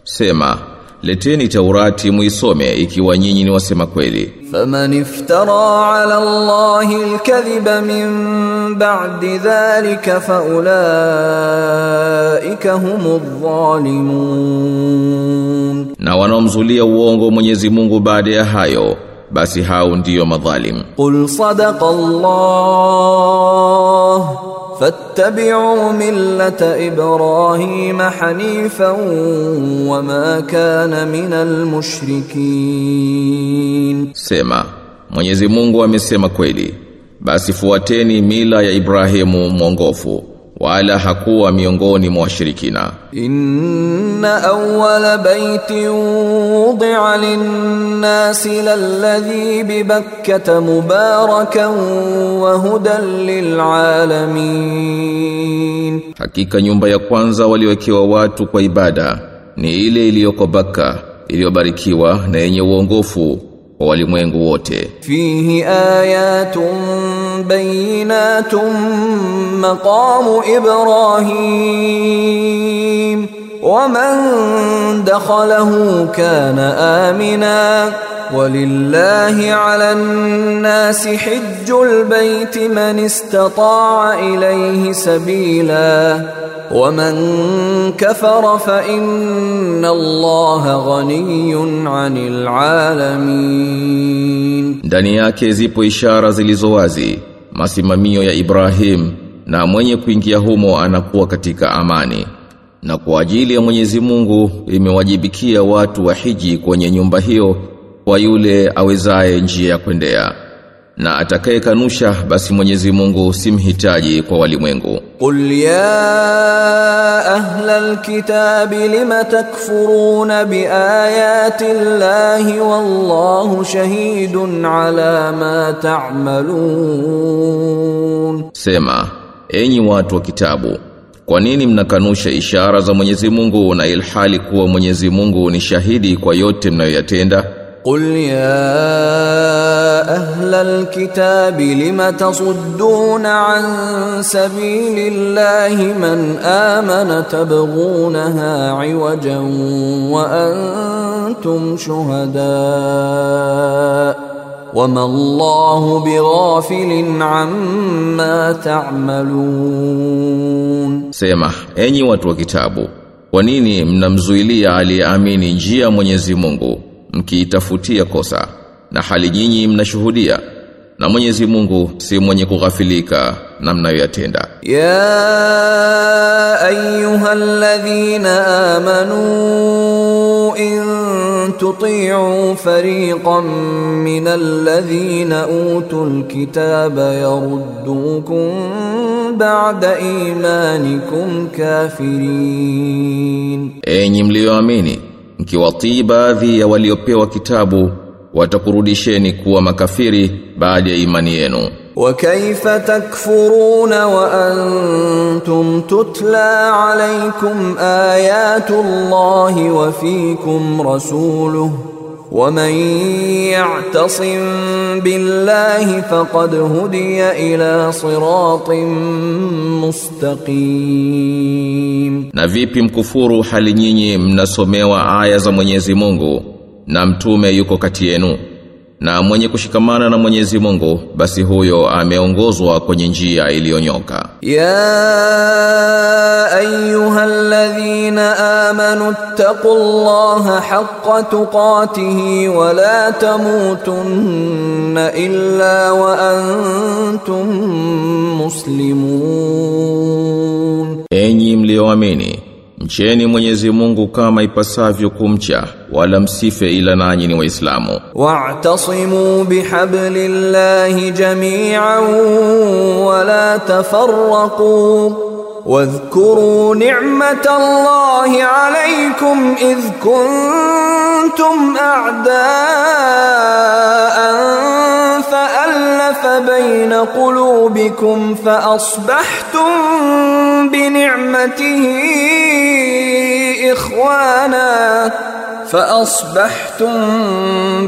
S1: sema leteni Taurati muisome ikiwa nyinyi ni wasema kweli.
S2: Faman iftara ala Allahi alkadhiba min ba'di dhalika fa ulaika humudh dhalimun,
S1: na wanaomzulia uongo Mwenyezi Mungu baada ya hayo basi hao ndiyo madhalim.
S2: Qul sadaqa Allah fattabi'u millata Ibrahim hanifan wa ma kana minal mushrikin.
S1: Sema, Mwenyezi Mungu amesema kweli, basi fuateni mila ya Ibrahimu mwongofu wala hakuwa miongoni mwa washirikina
S2: inna awwala baytin wudi'a lin-nasi lalladhi bi bakkata mubarakan wa hudan lil-alamin
S1: hakika nyumba ya kwanza waliwekewa watu kwa ibada ni ile iliyoko Bakka iliyobarikiwa na yenye uongofu walimwengu wote
S2: fihi ayatun bayinatun maqamu ibrahim ومن دخله كان امنا ولله على الناس حج البيت من استطاع اليه سبيلا waman kafara fa inna Allaha ghaniyun 'anil
S1: ndani yake zipo ishara zilizo wazi, masimamio ya Ibrahim na mwenye kuingia humo anakuwa katika amani na kwa ajili ya Mwenyezi Mungu imewajibikia watu wa hiji kwenye nyumba hiyo kwa yule awezaye njia ya kwendea na atakayekanusha basi Mwenyezi Mungu simhitaji kwa walimwengu.
S2: Qul ya ahlal kitabi lima takfuruna bi ayati llahi wallahu shahidun ala ma ta'malun,
S1: sema enyi watu wa kitabu, kwa nini mnakanusha ishara za Mwenyezi Mungu na ilhali kuwa Mwenyezi Mungu ni shahidi kwa yote mnayoyatenda?
S2: قل يا أهل الكتاب لم تصدون عن سبيل الله من آمن تبغونها عوجا وأنتم شهداء وما الله بغافل عما تعملون
S1: سيما أني watu wa kitabu kwa nini mnamzuilia aliyeamini njia Mwenyezi Mungu mkiitafutia kosa na hali nyinyi mnashuhudia na Mwenyezi Mungu si mwenye kughafilika na mnayoyatenda. Ya
S2: ayyuhalladhina amanu in tuti'u fariqan min alladhina utul kitaba yaruddukum ba'da imanikum kafirin,
S1: enyi mlioamini mkiwatii baadhi ya waliopewa kitabu watakurudisheni kuwa makafiri baada ya imani yenu
S2: wa antum tutla alaykum ayatu آيات wa fikum rasuluhu ومن يعتصم بالله فقد هدي الى صراط mustaqim
S1: na vipi mkufuru hali nyinyi mnasomewa aya za Mwenyezi Mungu na mtume yuko kati yenu na mwenye kushikamana na Mwenyezi Mungu basi huyo ameongozwa kwenye njia iliyonyoka.
S2: Ya ayyuhalladhina amanu taqullaha haqqa tuqatihi wa la tamutunna illa wa antum muslimun,
S1: enyi mlioamini Mcheni Mwenyezi Mungu kama ipasavyo kumcha wala msife ila nanyi ni wa waislamu
S2: wa'tasimu bihablillahi jami'an wala tafarraku Wadhkuru ni'mata Allahi عليكم Ith kuntum أعداءً فألف بين قلوبكم فأصبحتم بنعمته إخوانا فأصبحتم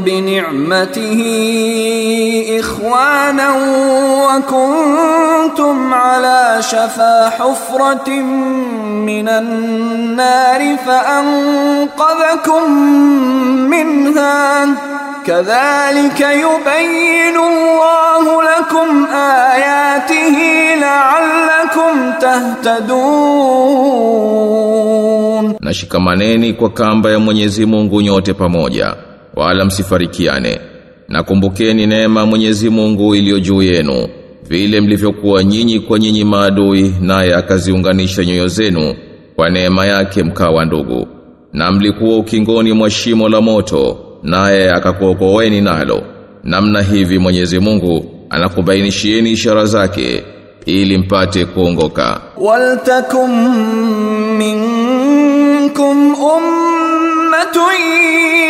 S2: بنعمته إخوانا وكنتم على شفا حفرة من النار فأنقذكم منها Kadhalika yubayinu Allahu lakum ayatihi la'allakum tahtadun,
S1: Nashikamaneni kwa kamba ya Mwenyezi Mungu nyote pamoja, wala msifarikiane, nakumbukeni neema Mwenyezi Mungu iliyo juu yenu vile mlivyokuwa nyinyi kwa nyinyi maadui naye akaziunganisha nyoyo zenu kwa neema yake mkawa ndugu na mlikuwa ukingoni mwa shimo la moto naye akakuokoeni nalo namna hivi Mwenyezi Mungu anakubainishieni ishara zake ili mpate kuongoka
S2: waltakum minkum ummatun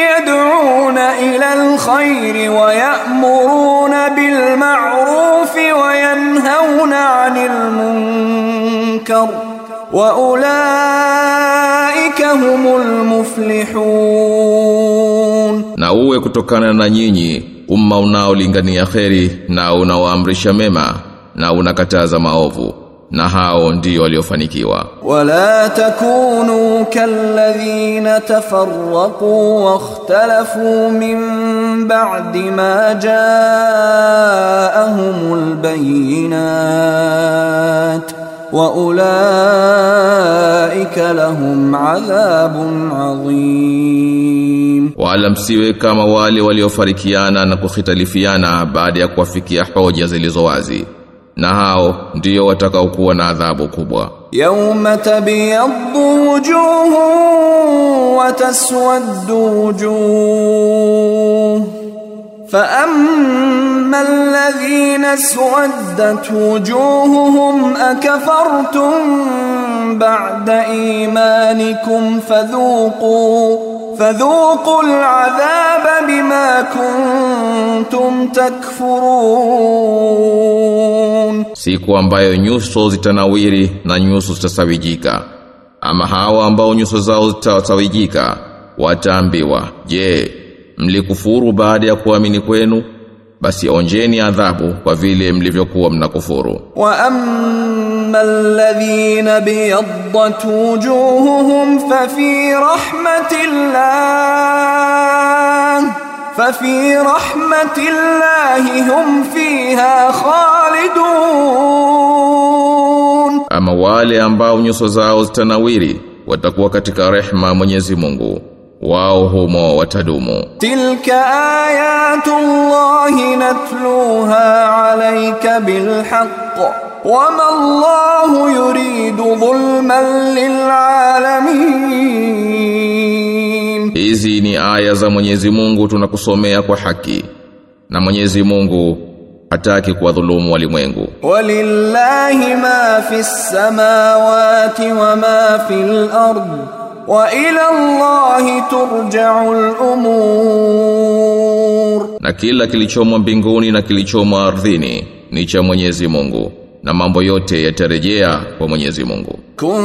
S2: yad'una ila alkhair wa ya'muruna bil ma'ruf wa yanhauna 'anil munkar wa ulaika humul muflihun
S1: na uwe kutokana na nyinyi umma unaolingania kheri na unaoamrisha mema na unakataza maovu na hao ndio waliofanikiwa
S2: wala takunu kalladhina tafarraqu wahtalafu min ba'di ma ja'ahumul bayyinat wa ulaika lahum adhabun adhim
S1: wala msiwe kama wale waliofarikiana na kukhitalifiana baada ya kuwafikia hoja zilizo wazi na hao ndio watakaokuwa na adhabu kubwa
S2: yauma tabiyaddu wujuhu wa taswaddu wujuhu فأما الذين اسودت وجوههم أكفرتم بعد إيمانكم فذوقوا fadhuqu al'adhaba bima kuntum takfurun,
S1: siku ambayo nyuso zitanawiri na nyuso zitasawijika. Ama hawa ambao nyuso zao zitasawijika wataambiwa, je, mlikufuru baada ya kuamini kwenu? basi onjeni adhabu kwa vile mlivyokuwa mnakufuru
S2: wa ammal ladhina biyaddat wujuhuhum fa fi rahmatillah fa fi rahmatillah hum fiha khalidun
S1: ama wale ambao nyuso zao zitanawiri watakuwa katika rehma Mwenyezi Mungu wao humo watadumu.
S2: Tilka ayatu ayatullahi natluha alayka bilhaq wama Allahu yuridu dhulman lilalamin,
S1: hizi ni aya za Mwenyezi Mungu tunakusomea kwa haki na Mwenyezi Mungu hataki kuwadhulumu walimwengu.
S2: Walillahi ma fis samawati wa ma fil ardh wa ila Allahi al umur,
S1: na kila kilichomo mbinguni na kilichomo ardhini ni cha Mwenyezi Mungu na mambo yote yatarejea kwa Mwenyezi Mungu.
S2: Kun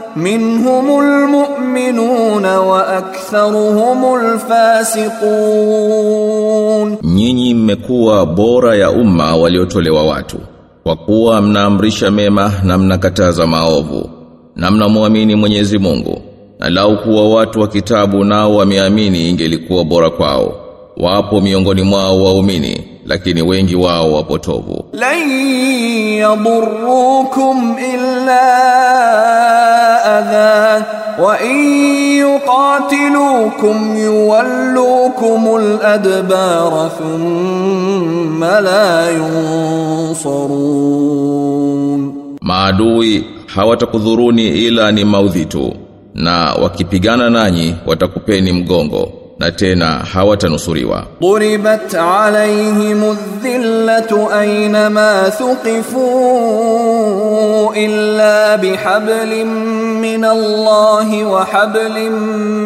S2: منهم المؤمنون واكثرهم الفاسقون
S1: nyinyi mmekuwa bora ya umma waliotolewa watu kwa kuwa mnaamrisha mema na mnakataza maovu na mnamwamini Mwenyezi Mungu na lau kuwa watu wa kitabu nao wameamini ingelikuwa bora kwao wapo miongoni mwao waumini lakini wengi wao wapotovu.
S2: Lan yadurukum illa adha wa in yuqatilukum yuwallukum aladbar thumma la yunsarun
S1: maadui hawatakudhuruni ila ni maudhi tu, na wakipigana nanyi watakupeni mgongo na tena hawatanusuriwa
S2: duribat alaihim dhillatu aynama thuqifu illa bihablim min Allah wa hablim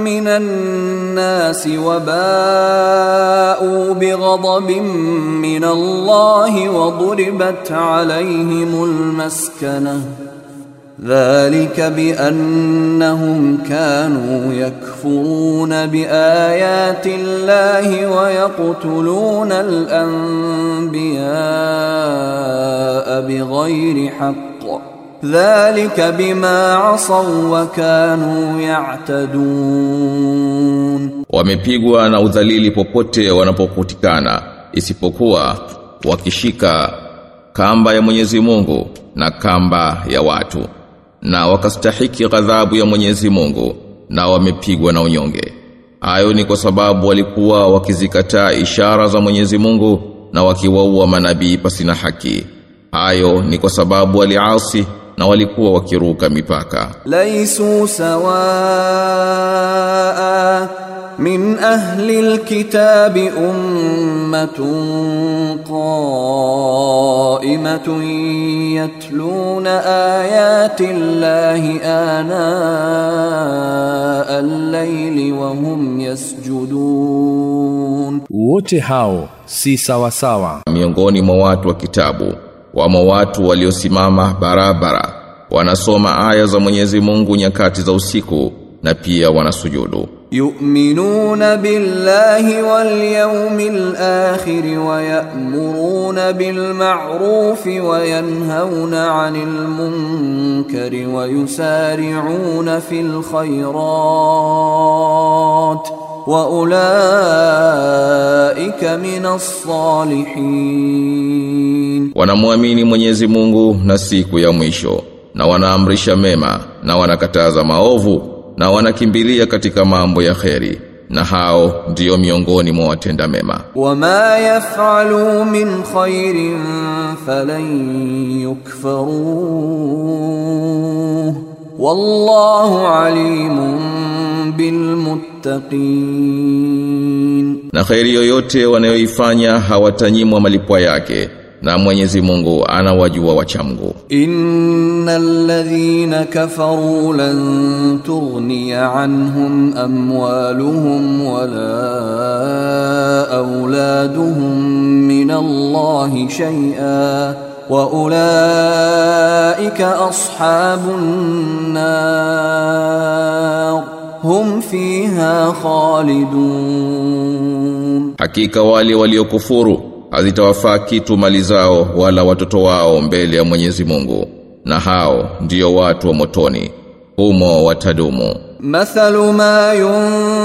S2: min an-nas wa ba'u bighadabin min Allah wa duribat alaihim al-maskanah ذلك biannahum kanu يكفرون biayati الله ويقتلون yaqtuluna بغير حق ذلك بما عصوا وكانوا يعتدون
S1: ومبيغوا kanu wamepigwa na udhalili popote wanapokutikana isipokuwa wakishika kamba ya Mwenyezi Mungu na kamba ya watu na wakastahiki ghadhabu ya Mwenyezi Mungu na wamepigwa na unyonge. Hayo ni kwa sababu walikuwa wakizikataa ishara za Mwenyezi Mungu na wakiwaua manabii pasina haki. Hayo ni kwa sababu waliasi na walikuwa wakiruka mipaka
S2: laisu sawaa min ahli alkitabi ummatun qa'imatun yatluna ayati llahi ana al-layli wa hum yasjudun wote hao
S1: si sawa sawa miongoni mwa watu wa kitabu wamo watu waliosimama barabara wanasoma aya za Mwenyezi Mungu nyakati za usiku na pia wanasujudu
S2: yu'minuna billahi wal yawmil akhir wa ya'muruna bil ma'ruf wa yanhauna 'anil munkar wa yusari'una fil khayrat wa ulaika minas salihin
S1: wanamwamini Mwenyezi Mungu na siku ya mwisho na wanaamrisha mema na wanakataza maovu na wanakimbilia katika mambo ya kheri na hao ndiyo miongoni mwa watenda mema.
S2: Wama yafalu min khairin falan wallahu alimun bilmuttaqin
S1: na khairi yoyote wanayoifanya hawatanyimwa malipo yake na Mwenyezi Mungu anawajua wachamgu.
S2: Innal ladhina kafaru lan tughniya anhum amwaluhum wala auladuhum min Allahi shay'a wa ulaika ashabun nar hum fiha khalidun,
S1: hakika wale waliokufuru hazitawafaa kitu mali zao wala watoto wao mbele ya Mwenyezi Mungu, na hao ndio watu wa motoni, humo watadumu.
S2: Mathalu ma yun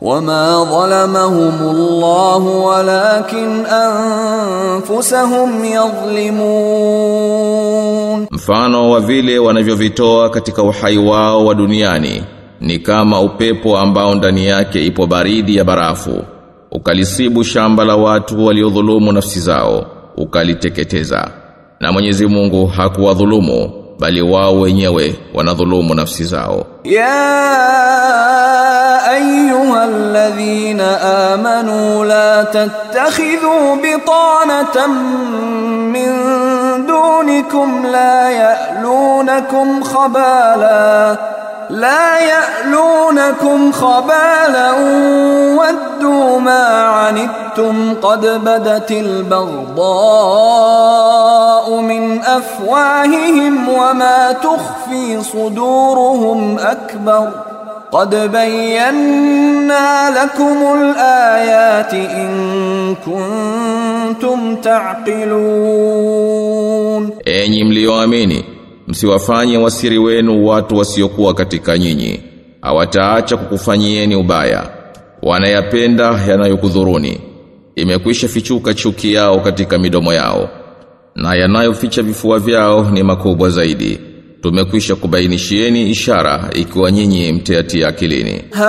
S2: وما ظلمهم الله walakin anfusahum yadhlimun
S1: mfano wa vile wanavyovitoa katika uhai wao wa duniani ni kama upepo ambao ndani yake ipo baridi ya barafu ukalisibu shamba la watu waliodhulumu nafsi zao ukaliteketeza na Mwenyezi Mungu hakuwadhulumu bali wao wenyewe wanadhulumu nafsi zao
S2: ya ayyuhalladhina amanu la tattakhidhu bitanatan min dunikum la ya'lunakum khabala لا يألونكم خبالا ودوا ما عنتم قد بدت البغضاء من أفواههم وما تخفي صدورهم أكبر قد بينا لكم الآيات إن كنتم
S1: تعقلون أي msiwafanye wasiri wenu watu wasiokuwa katika nyinyi hawataacha kukufanyieni ubaya wanayapenda yanayokudhuruni imekwisha fichuka chuki yao katika midomo yao na yanayoficha vifua vyao ni makubwa zaidi tumekwisha kubainishieni ishara ikiwa nyinyi mteatia akilini
S2: ha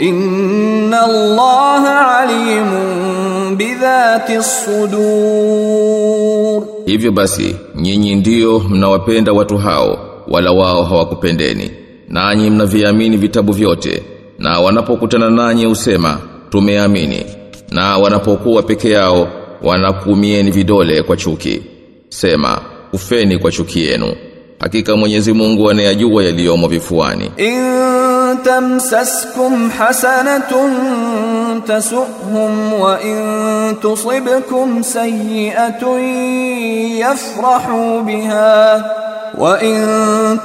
S2: Inna Allaha alimun bidhati sudur.
S1: Hivyo basi nyinyi ndiyo mnawapenda watu hao wala wao hawakupendeni nanyi mnaviamini vitabu vyote na wanapokutana nanyi usema tumeamini na wanapokuwa peke yao wanakumieni vidole kwa chuki sema ufeni kwa chuki yenu hakika Mwenyezi Mungu anayajua yaliyomo vifuani
S2: In تمسسكم حسنة تسؤهم وإن تصبكم سيئة يفرحوا بها وإن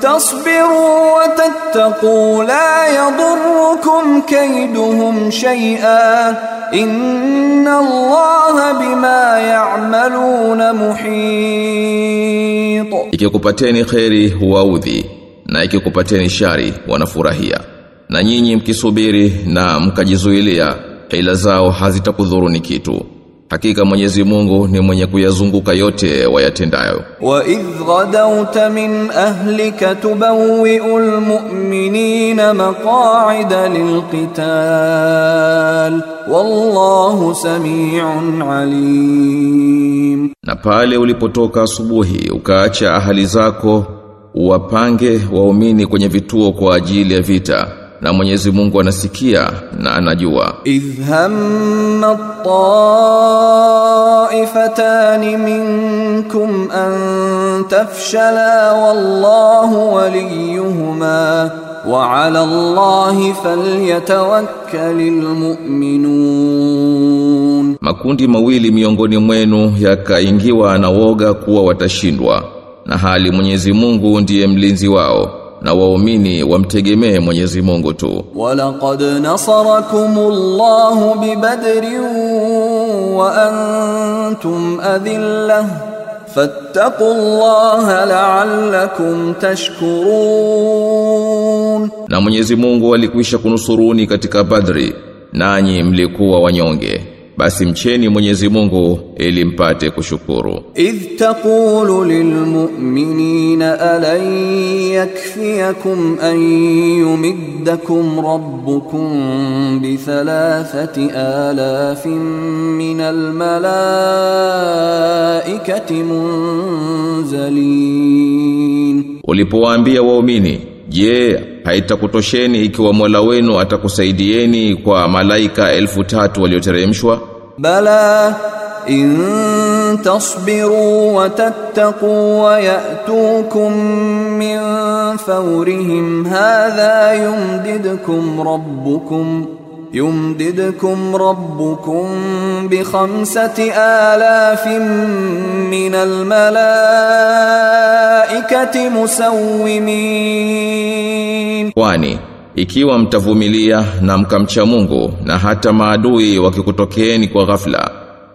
S2: تصبروا وتتقوا لا يضركم كيدهم شيئا إن الله بما يعملون محيط
S1: ikikupateni kheri huwaudhi na ikikupateni shari wanafurahia na nyinyi mkisubiri na mkajizuilia hila zao hazitakudhuru ni kitu Hakika Mwenyezi Mungu ni mwenye kuyazunguka yote wayatendayo.
S2: Wa idh ghadawta min ahlika tubawwi'ul mu'minina maqaida lilqital wallahu samiun 'alim.
S1: Na pale ulipotoka asubuhi ukaacha ahali zako wapange waumini kwenye vituo kwa ajili ya vita na Mwenyezi Mungu anasikia na anajua.
S2: idhamma ta'ifatan minkum an tafshala wallahu waliyuhuma wa 'ala Allahi falyatawakkalul mu'minun.
S1: Makundi mawili miongoni mwenu yakaingiwa na woga kuwa watashindwa na hali Mwenyezi Mungu ndiye mlinzi wao na waumini wamtegemee Mwenyezi Mungu tu.
S2: Walaqad nasarakumullahu bibadrin wa antum adilla fattaqullaha la'allakum tashkurun,
S1: na Mwenyezi Mungu alikwisha kunusuruni katika Badri nanyi mlikuwa wanyonge basi mcheni Mwenyezi Mungu ili mpate kushukuru.
S2: Idh taqulu lilmu'minina alan yakfiyakum an yumiddakum rabbukum bi thalathati alafin min almalaikati munzalin,
S1: ulipowaambia waumini Je, haitakutosheni ikiwa Mola wenu atakusaidieni kwa malaika elfu tatu walioteremshwa?
S2: Bala in tasbiru wa tattaqu wa ya'tukum min fawrihim hadha yumdidkum rabbukum يمددكم ربكم بخمسة آلاف من الملائكة مسومين
S1: kwani ikiwa mtavumilia na mkamcha Mungu na hata maadui wakikutokeeni kwa ghafla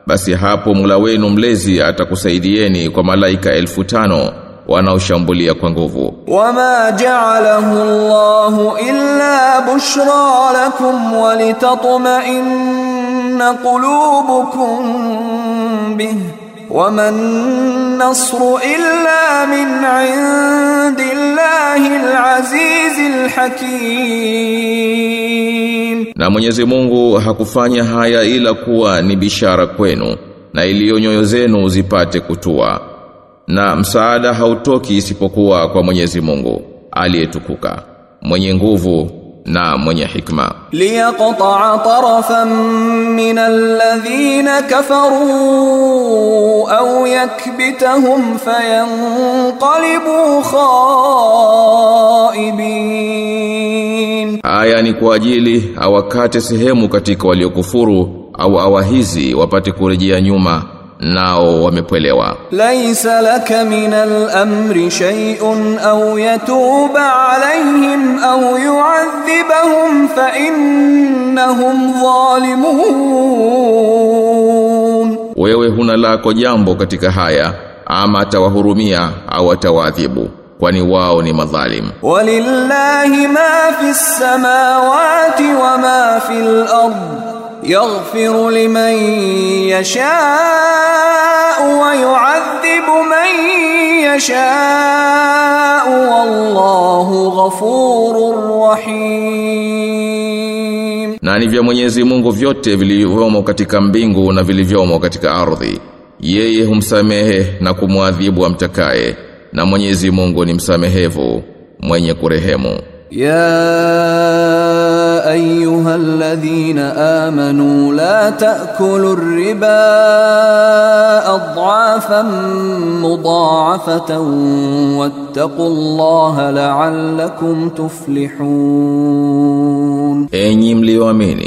S1: basi hapo mula wenu mlezi atakusaidieni kwa malaika elfu tano wanaoshambulia kwa nguvu.
S2: Wama ja'alahu Allah illa bushra lakum walitatma'inna qulubukum bih waman an-nasru illa min 'indillahi al-'azizil hakim.
S1: Na Mwenyezi Mungu hakufanya haya ila kuwa ni bishara kwenu na iliyo nyoyo zenu zipate kutua na msaada hautoki isipokuwa kwa Mwenyezi Mungu aliyetukuka mwenye nguvu na mwenye hikma
S2: liqata'a tarafan min alladhina kafaru au yakbitahum fayanqalibu khaibin
S1: aya ni kwa ajili awakate sehemu katika waliokufuru au awahizi wapate kurejea nyuma nao wamepwelewa.
S2: Laisa laka min al-amri shay'un aw yatuba alayhim aw yu'adhibahum fa innahum zalimun,
S1: wewe huna lako jambo katika haya, ama atawahurumia au atawaadhibu kwani wao ni madhalim.
S2: Walillahi ma fis samawati wa ma fil ardh يغفر لمن يشاء ويعذب من يشاء والله غفور رحيم rahim.
S1: Na ni vya Mwenyezi Mungu vyote vilivyomo katika mbingu na vilivyomo katika ardhi. Yeye humsamehe na kumwadhibu amtakaye na Mwenyezi Mungu ni msamehevu mwenye kurehemu.
S2: Ya أيها الذين آمنوا لا تأكلوا الربا أضعافا مضاعفة واتقوا الله لعلكم تفلحون
S1: أي مليوامين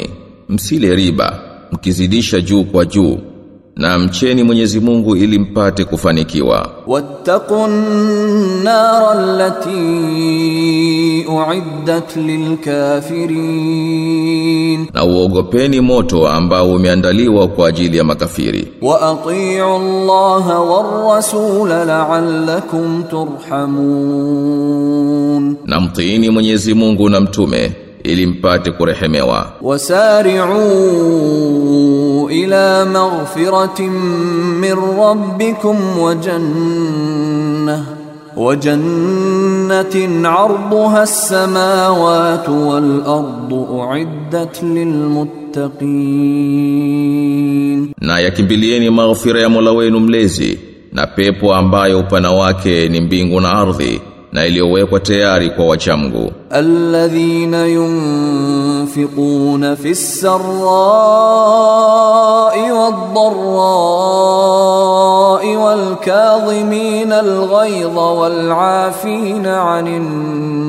S1: مسيل ربا mkizidisha جو kwa na mcheni Mwenyezi Mungu ili mpate kufanikiwa.
S2: Wattaqun nara allati uiddat lilkafirin,
S1: na uogopeni moto ambao umeandaliwa kwa ajili ya makafiri.
S2: Wa atii'u Allah war rasul la'allakum turhamun,
S1: na mtiini Mwenyezi Mungu na mtume ili mpate kurehemewa
S2: wasari'u ila maghfiratin min rabbikum wa as-samawati wal ardu u'iddat lil muttaqin
S1: na yakimbilieni maghfira ya Mola wenu mlezi na pepo ambayo upana wake ni mbingu na ardhi na iliyowekwa tayari kwa wachamgu
S2: alladhina yunfiquna fis sarai wad darai wal kadhimin al ghayza wal afina 'anil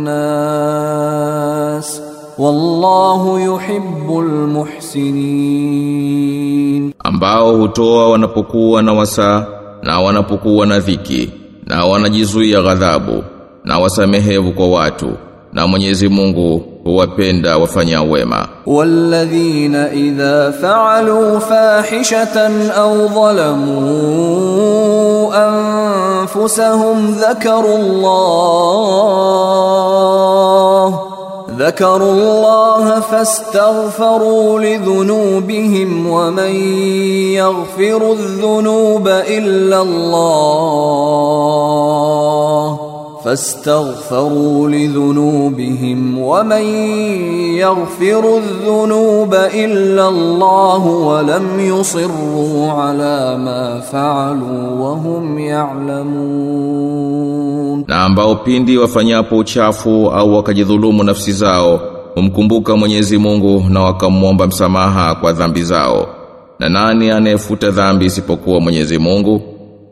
S2: nas wallahu yuhibbul muhsinin
S1: ambao hutoa wanapokuwa na wasaa na wanapokuwa na dhiki na wanajizuia ghadhabu na wasamehevu kwa watu na Mwenyezi Mungu huwapenda wafanya wema.
S2: Walladhina idha fa'alu fahishatan aw dhalamu anfusahum dhakaru Allah ذكروا الله فاستغفروا لذنوبهم ومن يغفر الذنوب إلا الله فاستغفروا لذنوبهم ومن يغفر الذنوب الا الله ولم يصروا على ما فعلوا وهم يعلمون
S1: na ambao pindi wafanyapo uchafu au wakajidhulumu nafsi zao humkumbuka Mwenyezi Mungu na wakamwomba msamaha kwa dhambi zao na nani anayefuta dhambi isipokuwa Mwenyezi Mungu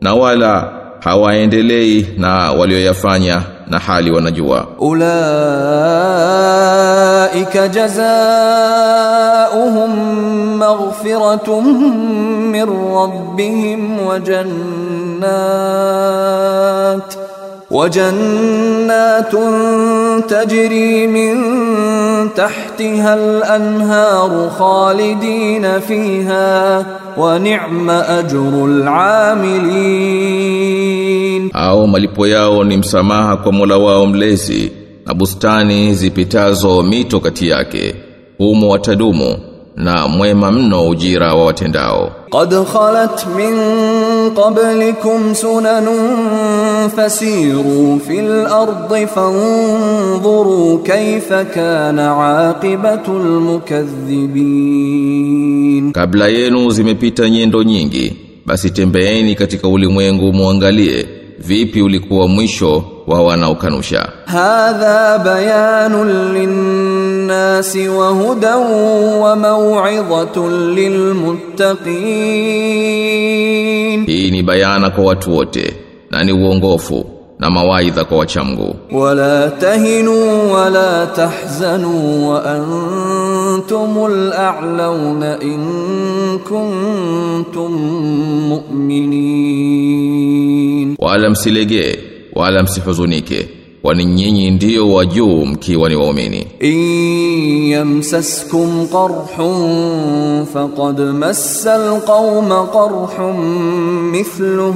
S1: na wala hawaendelei na walioyafanya na hali wanajua
S2: ulaika jazaohum maghfiratum min rabbihim wa jannat وجنات تجري من تحتها الأنهار خالدين فيها wa ni'ma ajrul amilin,
S1: au malipo yao ni msamaha kwa Mola wao mlezi na bustani zipitazo mito kati yake humo watadumu na mwema mno ujira wa watendao.
S2: Qad khalat min قبلكم سنن فسيروا في الأرض فانظروا كيف كان عاقبة المكذبين
S1: kabla yenu zimepita nyendo nyingi basi tembeeni katika ulimwengu muangalie vipi ulikuwa mwisho wa wanaokanusha
S2: hadha bayanun lin للناس وهدى وموعظة للمتقين
S1: Hii ni bayana kwa watu wote na ni uongofu na mawaidha kwa wacha Mungu.
S2: Wala tahinu wala tahzanu wa antumul a'launa in kuntum mu'minin.
S1: Wala msilegee wala msihuzunike kwani nyinyi ndiyo wa juu mkiwa ni waumini.
S2: In yamsaskum qarhun faqad massal qauma qarhun mithluhu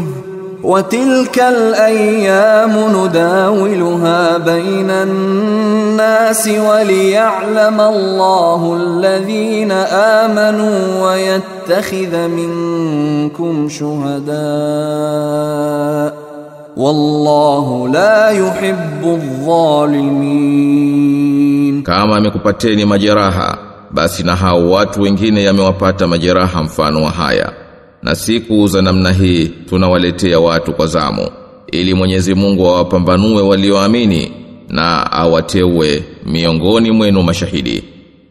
S2: وتلك الأيام نداولها بين الناس وليعلم الله الذين آمنوا ويتخذ منكم شهداءً wallahu la yuhibbu dhalimin,
S1: kama amekupateni majeraha basi na hao watu wengine yamewapata majeraha mfano wa haya, na siku za namna hii tunawaletea watu kwa zamu, ili Mwenyezi Mungu awapambanue walioamini na awateue miongoni mwenu mashahidi,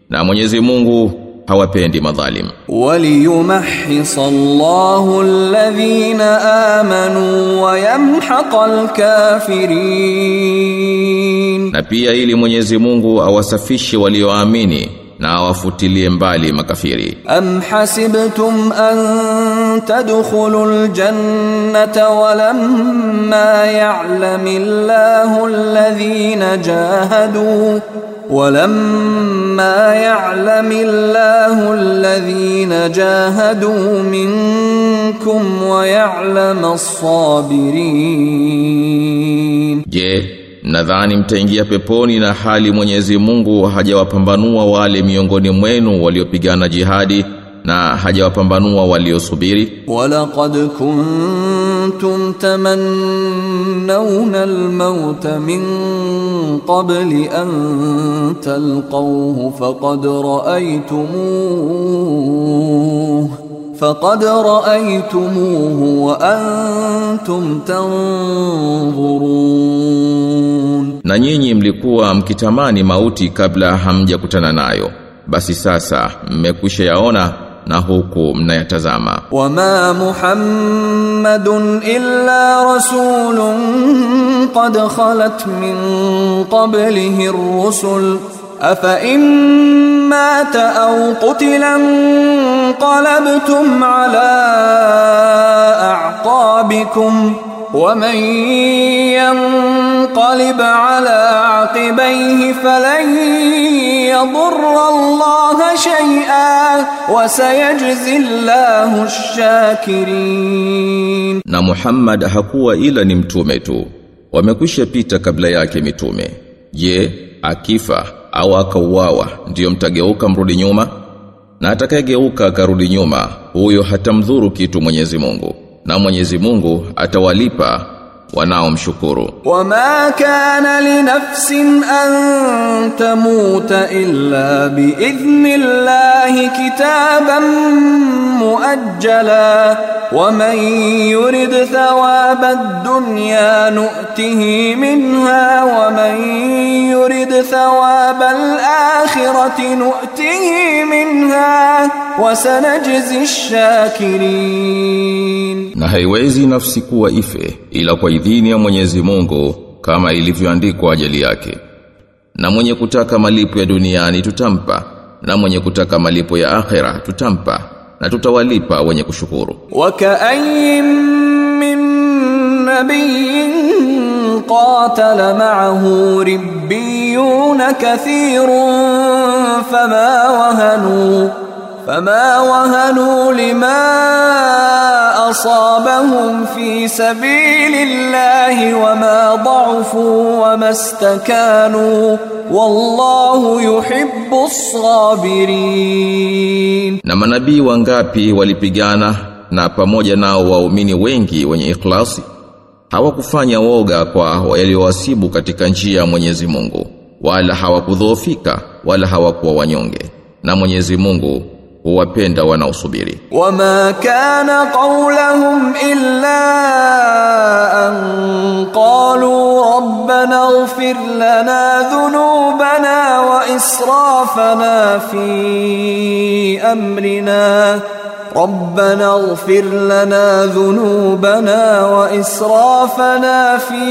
S1: na Mwenyezi Mungu hawapendi madhalim
S2: waliyumahhis Allahu alladhina amanu wa yamhaqal kafirin
S1: na pia ili Mwenyezi Mungu awasafishe walioamini na awafutilie mbali makafiri
S2: am hasibtum an tadkhulu tadkhulul jannata walamma ya'lamillahu alladhina jahadu ولما يعلم الله الذين جاهدوا منكم ويعلم الصابرين
S1: je nadhani mtaingia peponi na hali Mwenyezi Mungu hajawapambanua wale miongoni mwenu waliopigana jihadi na hajawapambanua waliosubiri
S2: walaqad kuntum كنتم تمنون الموت من قبل أن تلقوه فقد رأيتموه فقد رأيتموه وأنتم تنظرون
S1: na nyinyi mlikuwa mkitamani mauti kabla hamjakutana nayo basi sasa mmekwisha yaona na huku mnayatazama
S2: wama muhammadun illa rasulun qad khalat min qablihi rusul afa imma ta au qutilan qalabtum ala a'qabikum wa man ينقلب على عقبيه فلن يضر الله شيئا وسيجزي الله الشاكرين
S1: na Muhammad hakuwa ila ni mtume tu wamekwisha pita kabla yake mitume je akifa au akauawa ndiyo mtageuka mrudi nyuma na atakayegeuka akarudi nyuma huyo hatamdhuru kitu Mwenyezi Mungu na Mwenyezi Mungu atawalipa wanaomshukuru.
S2: Wama kana linafsin an tamuta illa biidhnillahi kitaban muajjala waman yurid thawaba ad-dunya nu'tihi minha waman yurid thawaba al-akhirati nu'tihi minha wasanajzi ash-shakirin.
S1: Na haiwezi nafsi kuwa ife ila kwa idhini ya Mwenyezi Mungu kama ilivyoandikwa ajali yake. Na mwenye kutaka malipo ya duniani tutampa na mwenye kutaka malipo ya akhera tutampa na tutawalipa wenye kushukuru.
S2: Waka'ayyin min nabiyyin qatala ma'ahu ribbiyun kathirun fama wahanu فما وهنوا لما أصابهم في سبيل الله وما ضعفوا وما wallahu yuhibbu as-sabirin.
S1: Na manabii wangapi walipigana na pamoja nao waumini wengi wenye ikhlasi hawakufanya woga kwa yaliyowasibu katika njia ya Mwenyezi Mungu wala hawakudhoofika wala hawakuwa wanyonge na Mwenyezi Mungu huwapenda wanaosubiri
S2: wama kana qawluhum illa an qalu rabbana ighfir lana dhunubana wa israfana fi amrina ربنا اغفر لنا ذنوبنا وإسرافنا في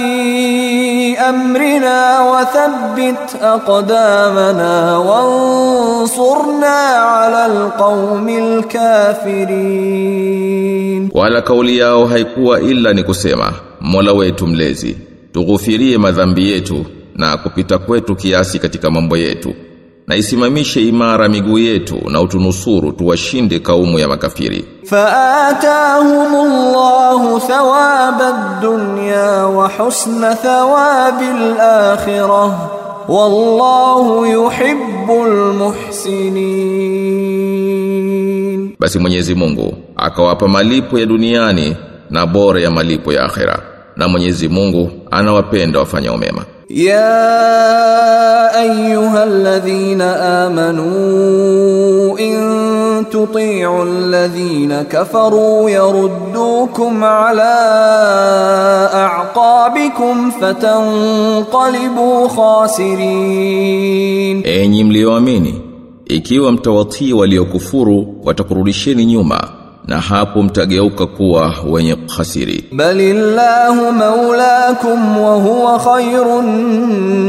S2: أمرنا وثبت أقدامنا وانصرنا على القوم الكافرين
S1: wala kauli yao haikuwa ila ni kusema Mola wetu mlezi tughufirie madhambi yetu na kupita kwetu kiasi katika mambo yetu na isimamishe imara miguu yetu na utunusuru tuwashinde kaumu ya makafiri
S2: faatahumullahu thawabad dunya wa husna thawabil akhirah wallahu yuhibbul muhsinin
S1: basi Mwenyezi Mungu akawapa malipo ya duniani na bora ya malipo ya akhera na Mwenyezi Mungu anawapenda wafanya umema
S2: يا ايها الذين امنوا ان تطيعوا الذين كفروا يردوكم على اعقابكم فتنقلبوا
S1: خاسرين enyi mlioamini ikiwa mtawatii waliokufuru watakurudisheni nyuma na hapo mtageuka kuwa wenye khasiri
S2: balillahu maulakum wa huwa khairun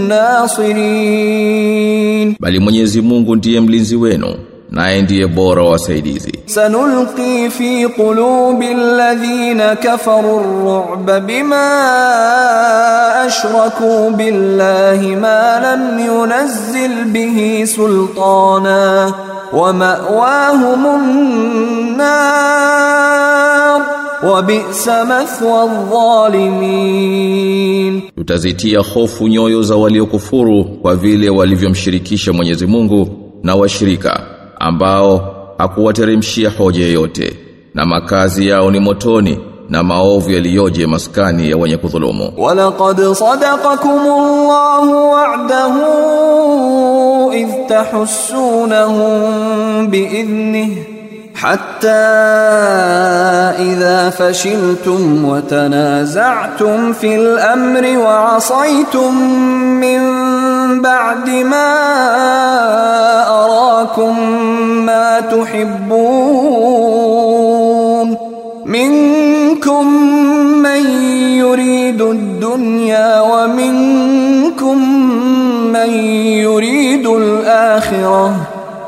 S2: nasirin
S1: bali Mwenyezi Mungu ndiye mlinzi wenu naye ndiye bora wasaidizi
S2: sanulqi fi qulubi alladhina kafaru ruba bima ashraku billahi ma lam yunzil bihi sultana wa ma'wahumun nar wa bi'sa mathwa
S1: hofu nyoyo za waliokufuru kwa vile walivyomshirikisha Mwenyezi Mungu na washirika ambao hakuwateremshia hoja yoyote na makazi yao ni motoni na maovu yaliyoje maskani ya wenye kudhulumu
S2: walaqad sadaqakumullahu wa'dahu idh tahussunahum bi'idhnihi حتى إذا فشلتم وتنازعتم في الأمر وعصيتم من بعد ما أراكم ما تحبون منكم منكم من يريد الدنيا ومنكم من يريد الآخرة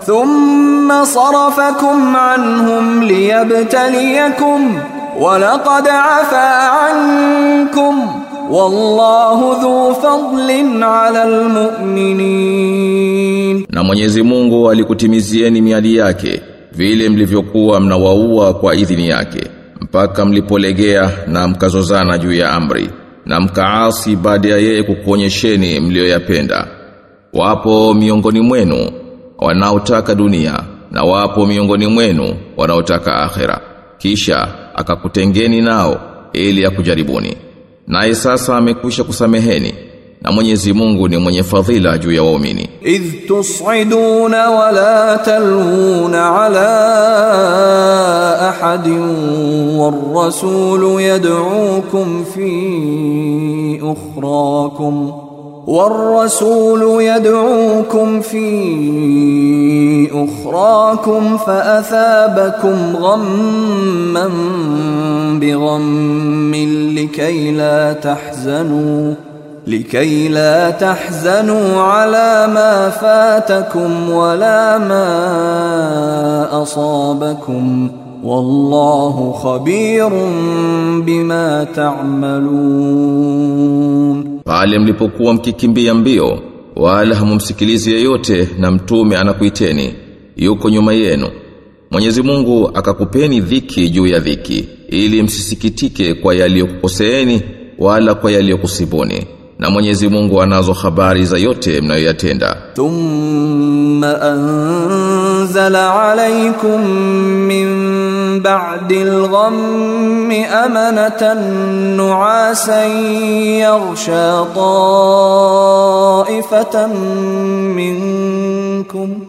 S2: ثم صرفكم عنهم ليبتليكم ولقد عفا عنكم Wallahu dhu fadlin ala almu'minin
S1: Na Mwenyezi Mungu alikutimizieni miadi yake vile mlivyokuwa mnawaua kwa idhini yake mpaka mlipolegea na mkazozana juu ya amri na mkaasi baada ya yeye kukuonyesheni mlioyapenda wapo miongoni mwenu wanaotaka dunia na wapo miongoni mwenu wanaotaka akhera kisha akakutengeni nao ili akujaribuni naye sasa amekwisha kusameheni na Mwenyezi Mungu ni mwenye fadhila juu ya waumini.
S2: Idh tus'iduna wala taluna ala ahadin war-rasulu yad'ukum fi ukhrakum والرسول يدعوكم في أخراكم فأثابكم غما بغم لكي لا تحزنوا likai la tahzanu ala ma fatakum wala ma asabakum wallahu khabirun bima ta'malun
S1: pale mlipokuwa mkikimbia mbio wala hamumsikilizi yeyote na mtume anakuiteni yuko nyuma yenu Mwenyezi Mungu akakupeni dhiki juu ya dhiki ili msisikitike kwa yaliyokukoseeni wala kwa yaliyokusibuni na Mwenyezi Mungu anazo habari za yote mnayoyatenda.
S2: Thumma anzala alaykum min ba'di al-ghammi amanatan nu'asan yaghsha ta'ifatan minkum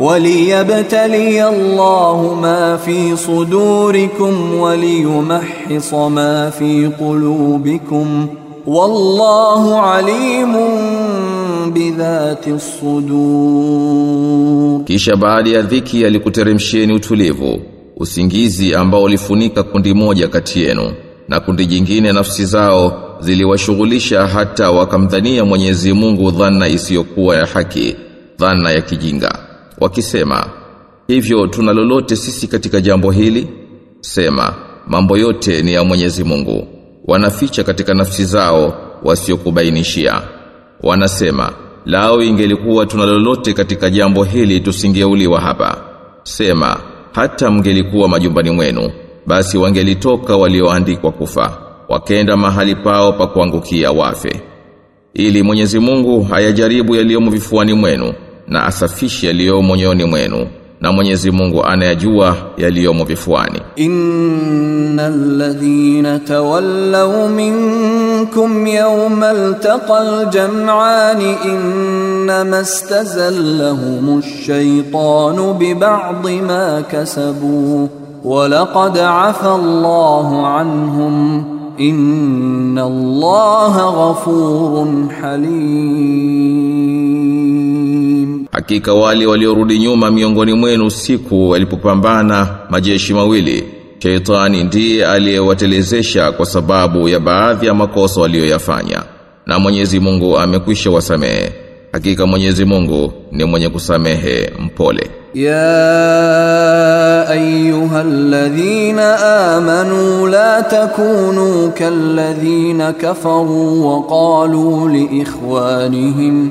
S2: وليبتلي الله ما في صدوركم وليمحص ما في قلوبكم والله عليم bidhati sudur
S1: kisha baada ya dhiki alikuteremsheni utulivu usingizi ambao ulifunika kundi moja kati yenu na kundi jingine nafsi zao ziliwashughulisha hata wakamdhania Mwenyezi Mungu dhanna isiyokuwa ya haki dhanna ya kijinga wakisema hivyo tuna lolote sisi katika jambo hili sema mambo yote ni ya Mwenyezi Mungu wanaficha katika nafsi zao wasiokubainishia wanasema lao ingelikuwa tuna lolote katika jambo hili tusingeuliwa hapa sema hata mngelikuwa majumbani mwenu basi wangelitoka walioandikwa kufa wakenda mahali pao pa kuangukia wafe ili Mwenyezi Mungu hayajaribu yaliyomo vifuani mwenu na asafishe yaliyo moyoni mwenu na Mwenyezi Mungu anayajua yaliyomo vifuani.
S2: Innal ladhina tawallaw minkum yawma taqal jam'an innama stazallahumush shaytanu bi ba'dhi ma kasabu wa laqad 'afa Allahu 'anhum inna Allaha ghafurun halim
S1: Hakika wale waliorudi nyuma miongoni mwenu siku walipopambana majeshi mawili Shaitani ndiye aliyewatelezesha kwa sababu ya baadhi ya makosa waliyoyafanya na Mwenyezi Mungu amekwisha wasamehe Hakika Mwenyezi Mungu ni mwenye kusamehe mpole.
S2: Ya ayyuhalladhina amanu la takunu kalladhina kafaru wa qalu li ikhwanihim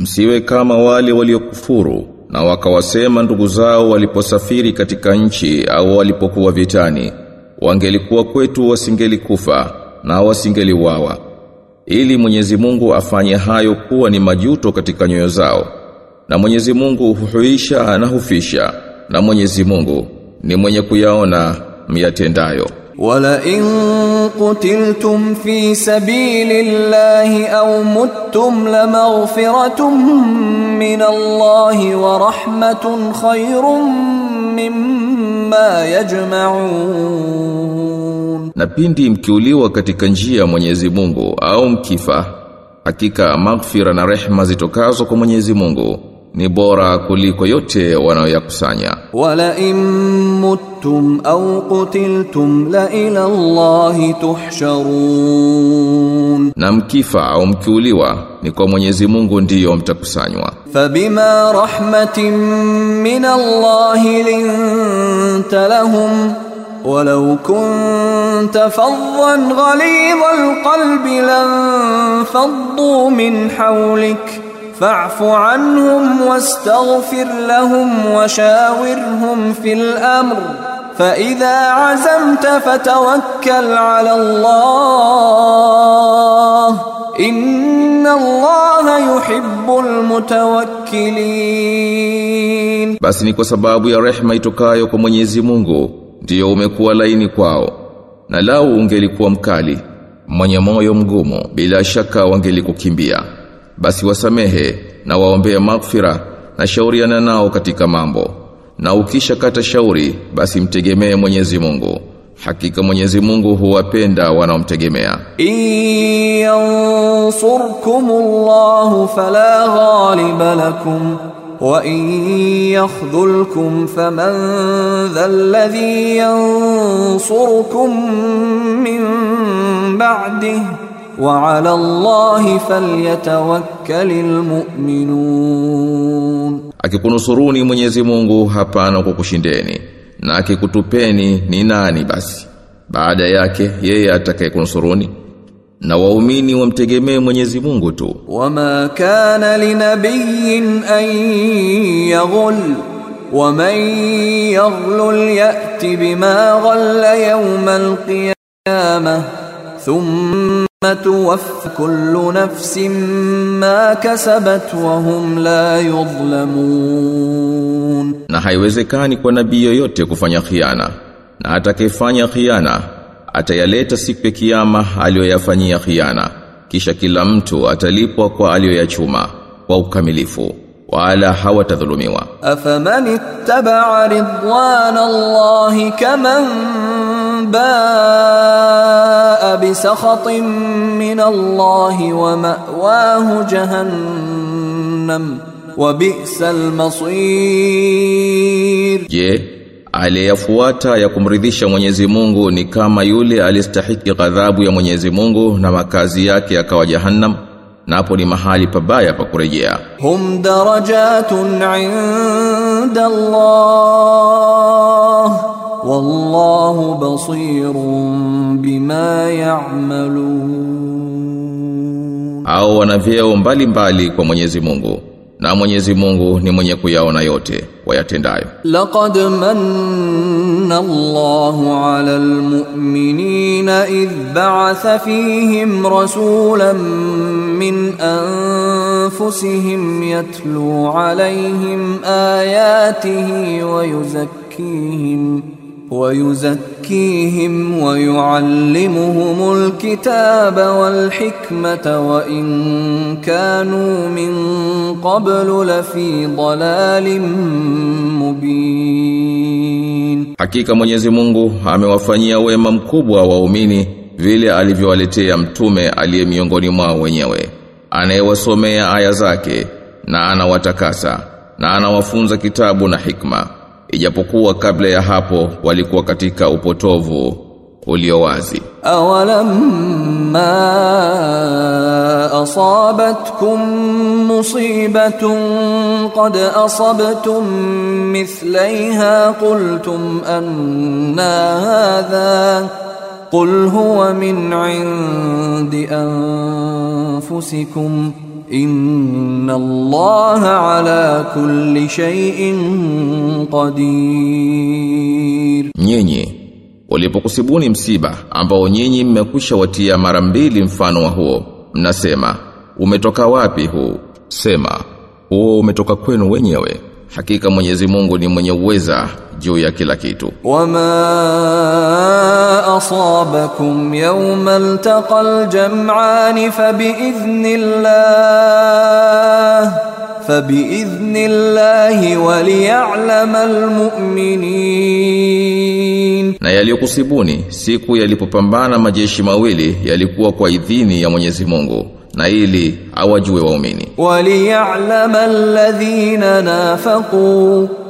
S1: msiwe kama wale waliokufuru na wakawasema ndugu zao waliposafiri katika nchi au walipokuwa vitani wangelikuwa kwetu wasingelikufa na wasingeliwawa ili Mwenyezi Mungu afanye hayo kuwa ni majuto katika nyoyo zao na Mwenyezi Mungu huhuisha na hufisha na Mwenyezi Mungu ni mwenye kuyaona myatendayo ولئن قتلتم
S2: في سبيل الله أو متم لمغفرة من الله ورحمة خير mimma yajma'un
S1: na pindi mkiuliwa katika njia ya Mwenyezi Mungu au mkifa hakika maghfira na rehma zitokazo kwa Mwenyezi Mungu ni bora kuliko yote wanayoyakusanya.
S2: Wala immuttum au qutiltum la ila Allahi
S1: tuhsharun, na mkifa au mkiuliwa ni kwa Mwenyezi Mungu ndiyo mtakusanywa. Fabima
S2: rahmatin min Allahi linta lahum ولو كنت فظا غليظ القلب لانفضوا من حولك fa'fu anhum wastaghfir lahum wa shawirhum fil amr fa idha azamta fatawakkal 'ala Allah inna Allah yuhibbul mutawakkilin,
S1: basi ni kwa sababu ya rehma itokayo kwa Mwenyezi Mungu ndiyo umekuwa laini kwao, na lau ungelikuwa mkali mwenye moyo mgumu, bila shaka wangelikukimbia basi wasamehe na waombee maghfira na shauriana nao katika mambo na ukisha kata shauri basi mtegemee Mwenyezi Mungu hakika Mwenyezi Mungu huwapenda wanaomtegemea
S2: yansurkumullahu fala ghaliba lakum wa inyakhdhulkum faman dhalladhi yansurkum min ba'dihi wa ala Allahi falyatawakkalil mu'minun,
S1: akikunusuruni Mwenyezi Mungu hapana kukushindeni na akikutupeni ni nani basi baada yake yeye atakayekunusuruni na waumini wamtegemee Mwenyezi Mungu tu. Wama kana
S2: linabiyyin an yaghul man yaghlul ya'ti bima ghalla yawmal alqiyamah thumma tuwaffa kullu nafsin ma kasabat wa hum la yudhlamun,
S1: na haiwezekani kwa nabii yoyote kufanya khiana, na atakayefanya khiana atayaleta siku ya kiyama aliyoyafanyia khiana, kisha kila mtu atalipwa kwa aliyoyachuma kwa ukamilifu wala hawatadhulumiwa.
S2: Afaman ittaba'a ridwana Allahi kaman min Allah wa ma'wahu jahannam wa bi'sal masir
S1: je aliyafuata ya kumridhisha Mwenyezi Mungu ni kama yule alistahiki ghadhabu ya Mwenyezi Mungu na makazi yake akawa jahannam napo ni mahali pabaya pa kurejea
S2: hum darajatun inda Allah wallahu basirun bima ya'malun,
S1: au wana vyeo mbali kwa Mwenyezi Mungu na Mwenyezi Mungu ni mwenye kuyaona yote wayatendayo.
S2: Laqad manna Allahu 'alal mu'minina idh ba'atha fihim rasulan min anfusihim yatlu 'alayhim ayatihi wa yuzakkihim ويزكيهم ويعلمهم الكتاب والحكمة وإن كانوا من قبل لفي ضلال مبين
S1: Hakika Mwenyezi Mungu amewafanyia wema mkubwa waumini vile alivyowaletea mtume aliye miongoni mwao wenyewe anayewasomea aya zake na anawatakasa na anawafunza kitabu na hikma ijapokuwa kabla ya hapo walikuwa katika upotovu ulio wazi.
S2: Awalamma asabatkum musibatun qad asabtum mithlaiha qultum anna hadha qul huwa min indi anfusikum Inna Allah ala kulli shay'in qadir.
S1: Nyenye walipokusibuni msiba ambao nyinyi mmekwisha watia mara mbili mfano wa huo mnasema umetoka wapi huu sema huo umetoka kwenu wenyewe hakika Mwenyezi Mungu ni mwenye uweza juu ya kila kitu.
S2: Wama asabakum yawma altaqal jam'an fabiidhnillah fabiidhnillahi waliya'lamal mu'minin,
S1: na yaliyokusibuni siku yalipopambana majeshi mawili yalikuwa kwa idhini ya Mwenyezi Mungu na ili awajue waumini. Waliya'lamal
S2: alladhina nafaqu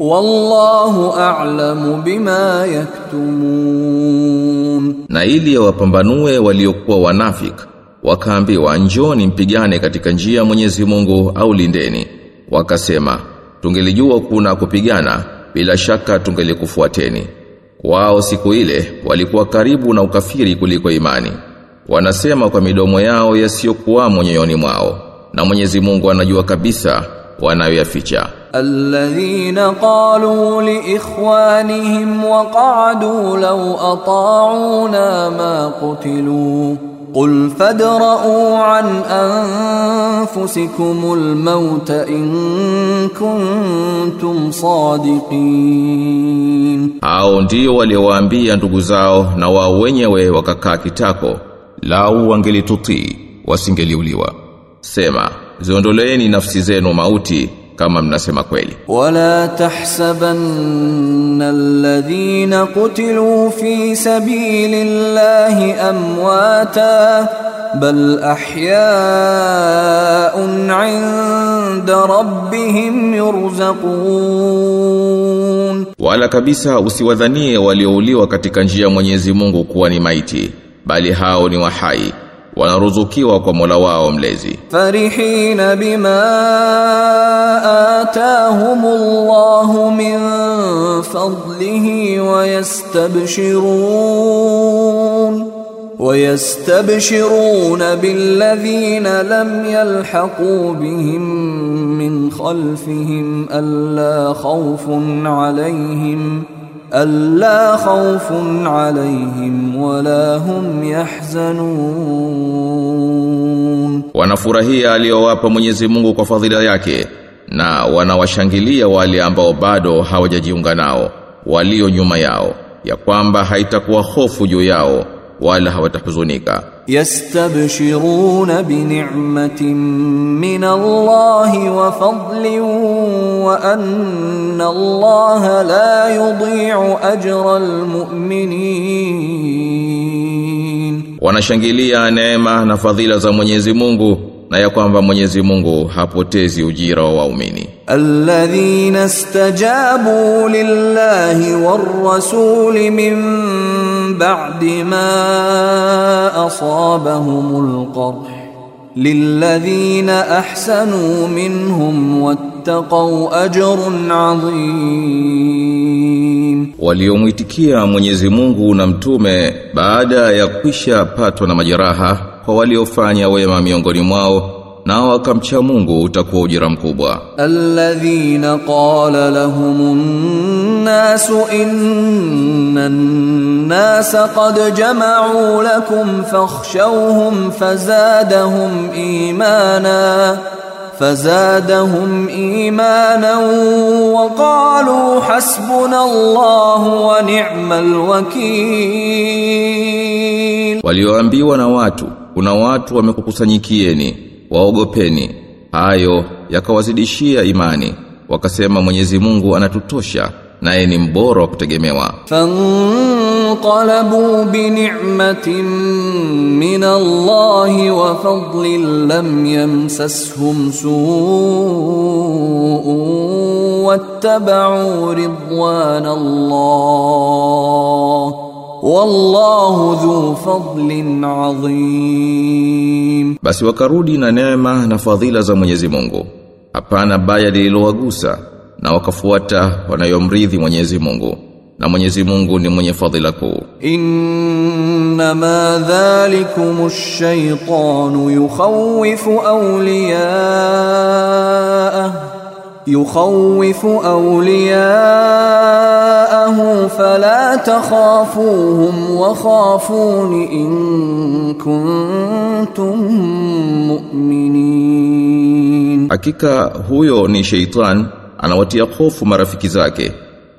S2: wallahu a'lamu bima yaktumun,
S1: na ili wapambanue waliokuwa wanafiki wakaambiwa, njoni mpigane katika njia ya Mwenyezi Mungu au lindeni, wakasema tungelijua kuna kupigana, bila shaka tungelikufuateni. Wao siku ile walikuwa karibu na ukafiri kuliko imani. Wanasema kwa midomo yao yasiyokuwa moyoni mwao, na Mwenyezi Mungu anajua kabisa wanayoyaficha.
S2: الذين قالوا لإخوانهم وقعدوا لو أطاعونا ما قتلوا قل فادرءوا عن أنفسكم الموت إن كنتم صادقين
S1: Hao ndio waliowaambia ndugu zao na wao wenyewe wakakaa kitako lau wangelitutii wasingeliuliwa Sema ziondoleeni nafsi zenu mauti kama mnasema kweli
S2: wala tahsabanna alladhina qutilu fi sabilillahi amwata bal ahyaun 'inda rabbihim yurzaqun
S1: wala kabisa usiwadhanie waliouliwa katika njia ya Mwenyezi Mungu kuwa ni maiti bali hao ni wahai wanaruzukiwa kwa Mola wao mlezi
S2: farihina bima atahumullahu min fadlihi wayastabshirun ويستبشرون بالذين لم يلحقوا بهم من خلفهم ألا خوف عليهم ۖ ألا خوف عليهم ولا هم يحزنون
S1: wanafurahia aliyowapa Mwenyezi Mungu kwa fadhila yake na wanawashangilia wale ambao bado hawajajiunga nao walio nyuma yao ya kwamba haitakuwa hofu juu yao wala hawatahuzunika
S2: yastabshiruna bi ni'matin min Allah wa fadlin wa anna Allah la yudhi'u ajra almu'minin
S1: wanashangilia neema na fadhila za Mwenyezi Mungu na ya kwamba Mwenyezi Mungu hapotezi ujira wa waumini. Alladhina
S2: stajabu lillahi war rasuli min ba'di ma asabahumul qarh lilladhina ahsanu minhum wattaqau ajrun adhim,
S1: waliomwitikia Mwenyezi Mungu na mtume baada ya kwisha patwa na majeraha kwa waliofanya wema miongoni mwao nao wakamcha Mungu utakuwa ujira mkubwa.
S2: Alladhina qala lahumun nas inna an-nas qad jama'u lakum fakhshawhum fazadahum imana فزادهم إيمانا وقالوا حسبنا الله ونعم الوكيل
S1: walioambiwa na watu kuna watu wamekukusanyikieni waogopeni hayo yakawazidishia imani wakasema Mwenyezi Mungu anatutosha naye ni mbora kutegemewa
S2: qalabu bi ni'matin min Allah wa fadlin lam yamsashum su'u wattaba'u ridwan Allah
S1: Wallahu dhu fadlin adhim. Basi wakarudi na neema na fadhila za Mwenyezi Mungu. Hapana baya lililowagusa na wakafuata wanayomridhi Mwenyezi Mungu. Na Mwenyezi Mungu ni mwenye fadhila kuu.
S2: Inna ma dhalikum ash-shaytanu yukhawifu awliya'ahu yukhawifu awliyaahu fala takhafuhum wa khafuni in kuntum mu'minin,
S1: hakika huyo ni sheitan anawatia hofu marafiki zake,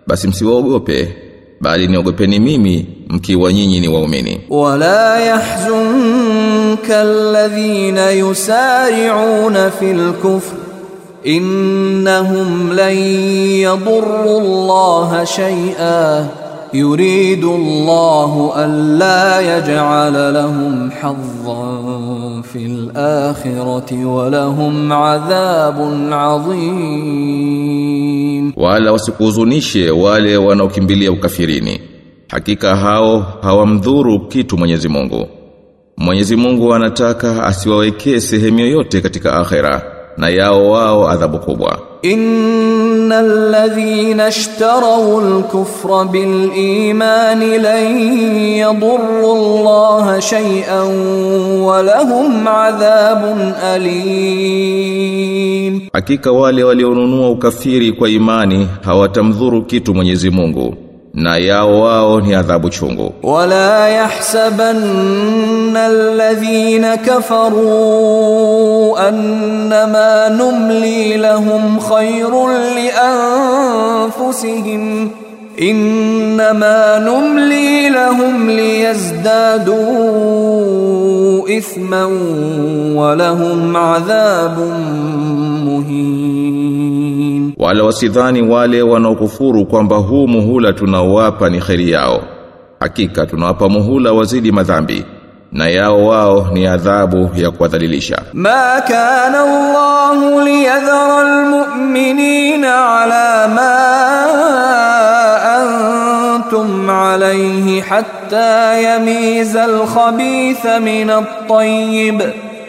S1: basi msiwaogope bali niogopeni mimi mkiwa nyinyi ni waumini.
S2: Wala yahzunka alladhina yusari'una fil kufr innahum lan yadurru Allah shay'a yuridu Allah alla yaj'ala lahum haddan fil akhirati wa lahum adhabun adhim
S1: wala wasikuzunishe wale wanaokimbilia ukafirini hakika hao hawamdhuru kitu Mwenyezi Mungu Mwenyezi Mungu anataka asiwawekee sehemu yoyote katika akhera na yao wao adhabu kubwa
S2: innal ladhina ishtaraw al-kufra bil iman lan yadurru Allah shay'an wa lahum adhabun alim
S1: hakika wale walionunua ukafiri kwa imani hawatamdhuru kitu Mwenyezi Mungu na yao wao ni adhabu chungu
S2: wala yahsabanna alladhina kafaru annama numli lahum khayrun li anfusihim انما نملي لهم ليزدادوا اثما
S1: ولهم عذاب wala wasidhani wale wanaokufuru kwamba huu muhula tunaowapa ni kheri yao hakika tunawapa muhula wazidi madhambi na yao wao ni adhabu ya kuwadhalilisha
S2: ma kana Allah liyadhara almu'minina ala ma antum alayhi hatta yamiza alkhabitha min at-tayyib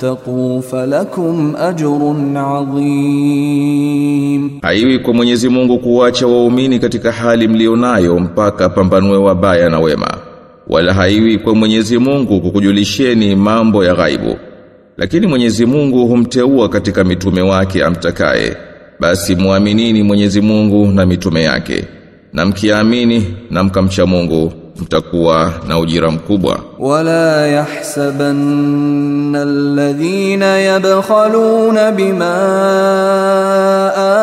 S2: tattaqu falakum ajrun adhim,
S1: haiwi kwa Mwenyezi Mungu kuwacha waumini katika hali mlionayo mpaka pambanue wabaya na wema, wala haiwi kwa Mwenyezi Mungu kukujulisheni mambo ya ghaibu, lakini Mwenyezi Mungu humteua katika mitume wake amtakaye, basi muaminini Mwenyezi Mungu na mitume yake, na mkiamini na mkamcha Mungu mtakuwa na ujira mkubwa
S2: wala yahsabanna alladhina yabkhaluna bima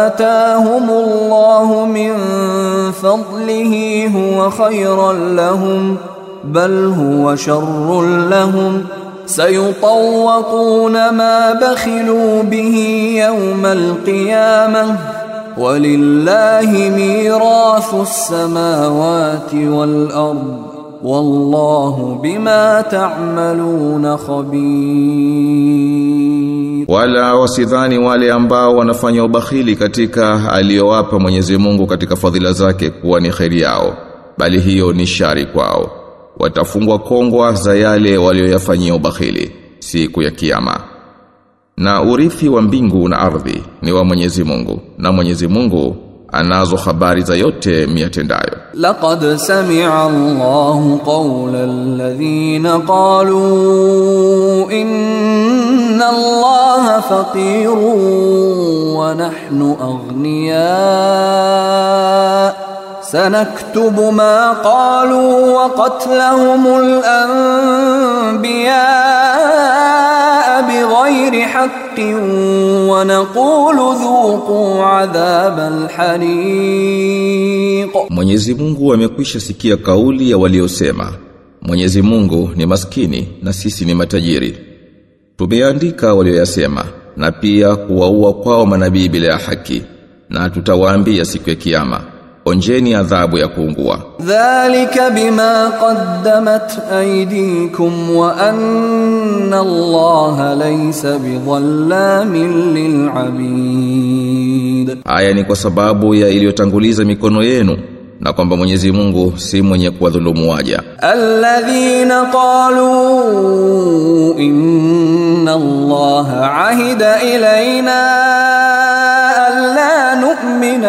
S2: atahumullahu min fadlihi huwa khayran lahum bal huwa sharrun lahum sayutawquna ma bakhilu bihi yawm alqiyamah walillahi mirathu samawati wal ard wallahu bima ta'maluna khabir
S1: wala wasidhani wale ambao wanafanya ubakhili katika aliyowapa Mwenyezi Mungu katika fadhila zake kuwa ni kheri yao bali hiyo ni shari kwao watafungwa kongwa za yale walioyafanyia ubakhili siku ya kiyama na urithi wa mbingu na ardhi ni wa Mwenyezi Mungu na Mwenyezi Mungu anazo habari za yote miyatendayo.
S2: Laqad sami'a Allahu qawla alladhina qalu inna Allaha faqirun wa nahnu aghnia sanaktubu ma qalu wa قالوا al-anbiya' بغير حق ونقول ذوقوا عذاب الحريق
S1: Mwenyezi Mungu amekwisha sikia kauli ya waliosema Mwenyezi Mungu ni maskini na sisi ni matajiri Tumeandika walioyasema na pia kuwaua kwao manabii bila ya haki na tutawaambia siku ya kiyama onjeni adhabu ya kuungua.
S2: Dhalika bima qaddamat aydikum wa anna Allah laysa bidhallamin lilabid.
S1: Haya ni kwa sababu ya iliyotanguliza mikono yenu na kwamba Mwenyezi Mungu si mwenye kuwadhulumu waja.
S2: Alladhina qalu inna Allah ahida ilaina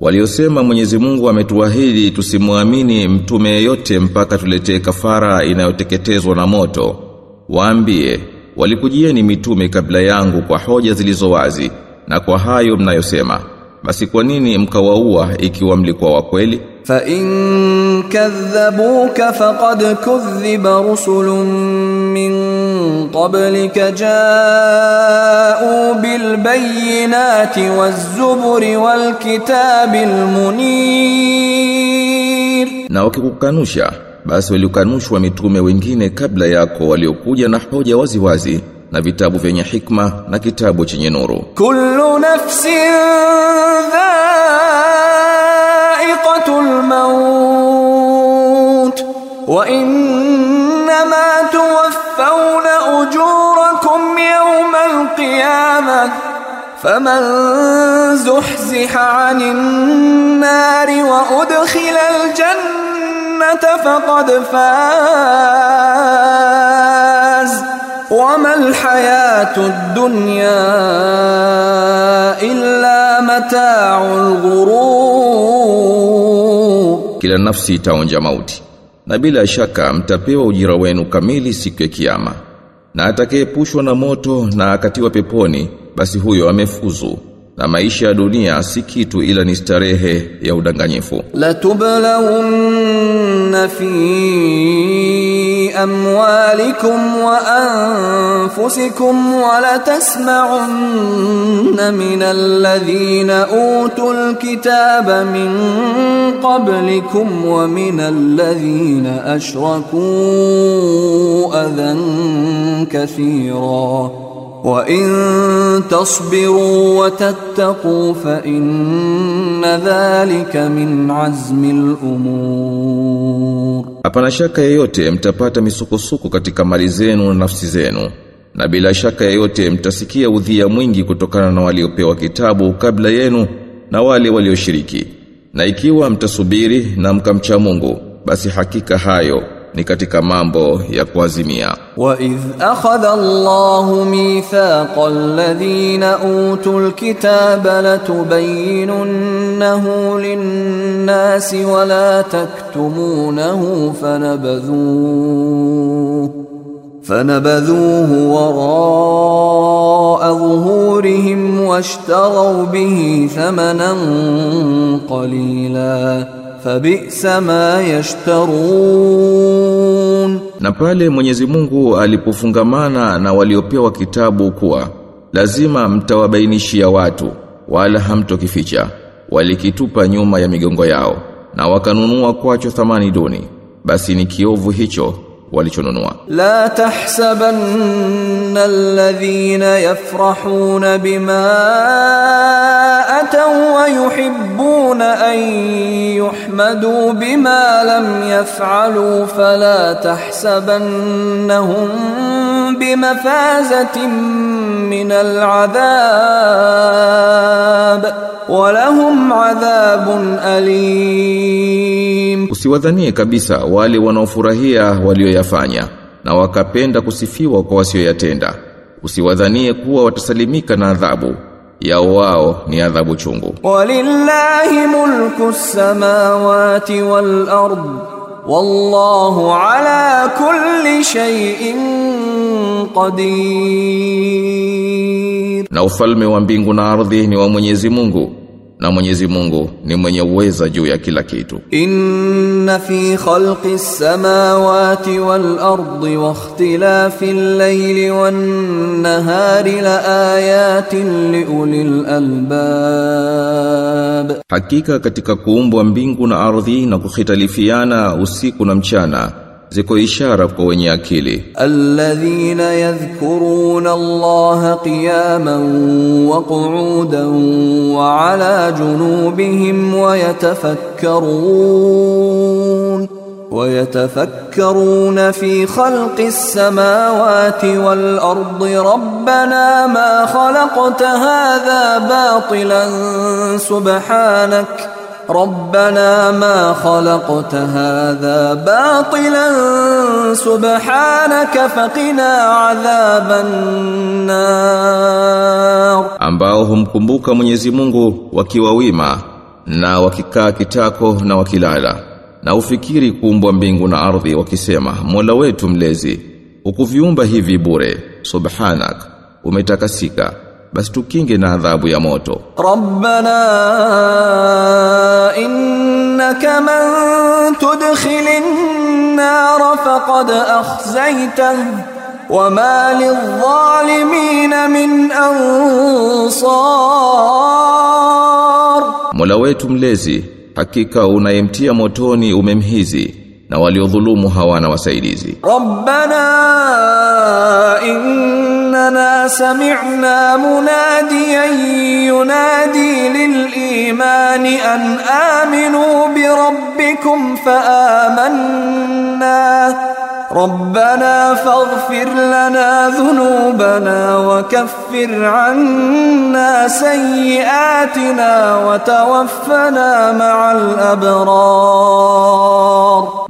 S1: Waliosema Mwenyezi Mungu ametuahidi tusimwamini mtume yeyote mpaka tuletee kafara inayoteketezwa na moto. Waambie, walikujieni mitume kabla yangu kwa hoja zilizo wazi na kwa hayo mnayosema basi kwa nini mkawaua ikiwa mlikuwa wa kweli fa
S2: in kadhabuka faqad kudhiba rusulun min qablika ja'u bil bayyinati waz zuburi wal kitabil
S1: munir na wakikukanusha basi walikanushwa mitume wengine kabla yako waliokuja na hoja waziwazi wazi, wazi na vitabu vyenye hikma na kitabu chenye nuru
S2: kullu nafsin dha'iqatul maut wa innama tuwaffawna ujurakum yawmal qiyamah فمن زحزح عن النار وأدخل الجنة فقد فاز wama alhayatu dunya illa mata'ul
S1: kila nafsi itaonja mauti na bila shaka mtapewa ujira wenu kamili siku ya kiyama na atakayepushwa na moto na akatiwa peponi basi huyo amefuzu na maisha ya dunia si kitu ila ni starehe ya udanganyifu.
S2: Latublawunna fi amwalikum wa anfusikum wa tasma'unna min alladhina utul kitaba min qablikum wa min alladhina ashraku adhan kathira wa in tasbiru wa tattaqu fa inna dhalika min azmi al-umur,
S1: hapana shaka yeyote mtapata misukosuko katika mali zenu na nafsi zenu na bila shaka yeyote mtasikia udhia mwingi kutokana na waliopewa kitabu kabla yenu na wale walioshiriki na ikiwa mtasubiri na mkamcha Mungu basi hakika hayo ni katika mambo ya kuazimia.
S2: Wa idh akhadha Allahu mithaqa alladhina utul kitaba latubayyinunnahu lin-nasi wa la taktumunahu fanabadhu فنبذوه وراء ظهورهم واشتروا به ثمنا قليلا
S1: Fabisa ma yashtarun, na pale Mwenyezi Mungu alipofungamana na waliopewa kitabu kuwa lazima mtawabainishia watu wala hamtokificha, walikitupa nyuma ya migongo yao na wakanunua kwacho thamani duni, basi ni kiovu hicho walichonunua.
S2: La tahsabanna alladhina yafrahuna bima atau wa yuhibbuna an yuhmadu bima lam yaf'alu fala tahsabannahum bimafazatin min al'adhab
S1: wa alim Usiwadhanie kabisa wale wanaofurahia walioyafanya na wakapenda kusifiwa kwa wasioyatenda usiwadhanie kuwa watasalimika na adhabu ya wao ni adhabu chungu.
S2: Walillahi mulku samawati wal ard wallahu ala kulli shay'in qadir.
S1: Na ufalme wa mbingu na ardhi ni wa Mwenyezi Mungu na Mwenyezi Mungu ni mwenye uweza juu ya kila kitu.
S2: Inna fi khalqi samawati wal ardi wa ikhtilafi al-layli wan nahari la ayatin
S1: li ulil albab, hakika katika kuumbwa mbingu na ardhi na kukhitalifiana usiku na mchana ziko ishara kwa wenye akili
S2: alladhina yadhkuruna allaha qiyaman wa qu'udan wa ala junubihim wa yatafakkarun ويتفكرون في خلق السماوات والأرض ربنا ما خلقت هذا باطلا سبحانك ربنا ما خلقت هذا باطلا سبحانك فقنا adhaban النار
S1: ambao humkumbuka Mwenyezi Mungu wakiwa wima na wakikaa kitako na wakilala na ufikiri kuumbwa mbingu na ardhi wakisema Mola wetu mlezi ukuviumba hivi bure subhanak umetakasika basi tukinge na adhabu ya moto
S2: rabbana innaka man tudkhilin nar faqad akhzaytahu وما للظالمين min ansar
S1: Mola wetu mlezi hakika unayemtia motoni umemhizi na waliodhulumu hawana wasaidizi
S2: rabbana inna sami'na munadiyan yunadi lilimani an aminu bi rabbikum fa amanna ربنا فاغفر لنا ذنوبنا وكفر عنا سيئاتنا وتوفنا مع الأبرار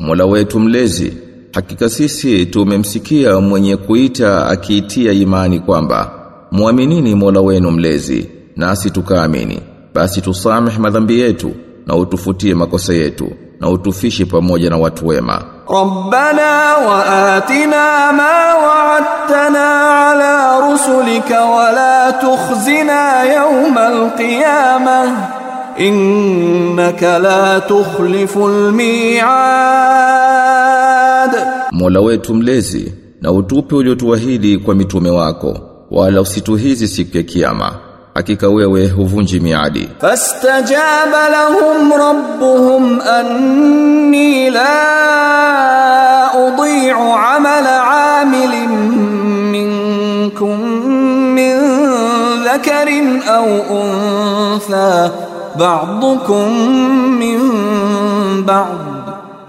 S1: Mola wetu mlezi hakika sisi tumemsikia mwenye kuita akiitia imani kwamba muaminini Mola wenu mlezi nasi tukaamini basi tusameh madhambi yetu na utufutie makosa yetu na utufishi pamoja na watu wema.
S2: Rabbana wa atina ma wa'adtana ala rusulika wa la tukhzina yawma al-qiyama innaka la tukhlifu al-mi'ad
S1: Mola wetu mlezi na utupe uliotuahidi kwa mitume wako wala usituhizi siku ya kiyama hakika wewe huvunji miadi.
S2: Fastajaba lahum rabbuhum anni la udhi'u amala 'amilin minkum min dhakarin aw untha ba'dukum min ba'd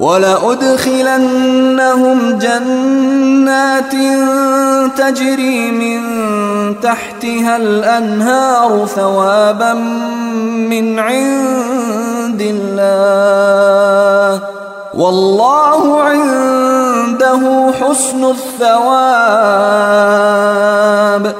S2: ولأدخلنهم جنات تجري من تحتها الأنهار ثوابا من عند الله والله عنده حسن الثواب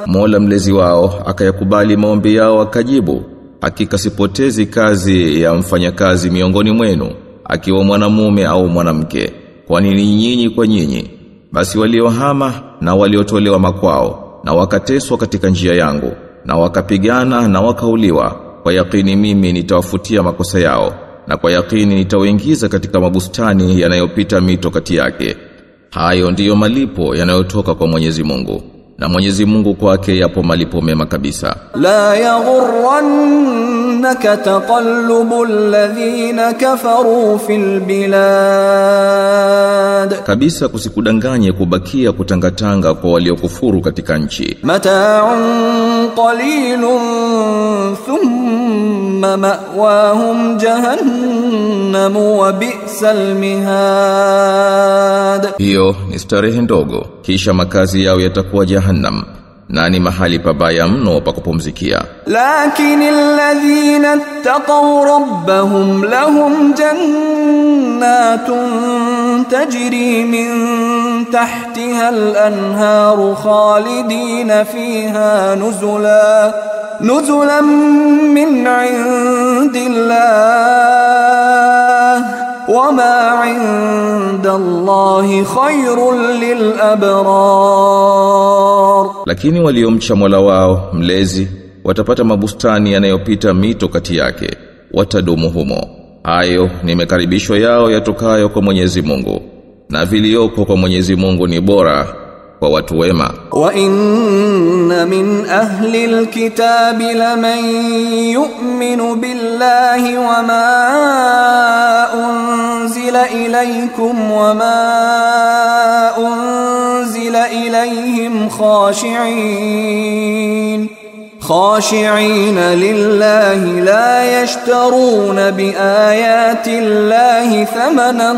S1: Mola mlezi wao akayakubali maombi yao akajibu hakika sipotezi kazi ya mfanyakazi miongoni mwenu akiwa mwanamume au mwanamke kwani ni nyinyi kwa nyinyi basi waliohama na waliotolewa makwao na wakateswa katika njia yangu na wakapigana na wakauliwa kwa yakini mimi nitawafutia makosa yao na kwa yakini nitawaingiza katika mabustani yanayopita mito kati yake hayo ndiyo malipo yanayotoka kwa Mwenyezi Mungu na Mwenyezi Mungu kwake yapo malipo mema kabisa la
S2: yaghurran يغرنك taqallubu alladhina kafaru fil bilad,
S1: kabisa kusikudanganye kubakia kutangatanga kwa waliokufuru katika nchi.
S2: Mata'un qalilun thumma ma'wahum jahannam wa bi'sal mihad,
S1: hiyo ni starehe ndogo, kisha makazi yao yatakuwa jahannam na ni mahali pabaya mno pa kupumzikia
S2: lakini alladhina taqaw rabbahum lahum jannatun tajri min tahtiha al-anharu khalidina fiha nuzula nuzulan min 'indillah wama inda Allahi khairul lil
S1: lakini waliomcha Mola wao mlezi watapata mabustani yanayopita mito kati yake watadumu humo. Hayo ni makaribisho yao yatokayo kwa Mwenyezi Mungu na vilioko kwa Mwenyezi Mungu ni bora kwa watu wema
S2: wa inna min ahli alkitabi laman yu'minu billahi wama unzila ilaykum wama unzila ilayhim khashi'in خاشعين لله لا يشترون بآيات الله ثمنا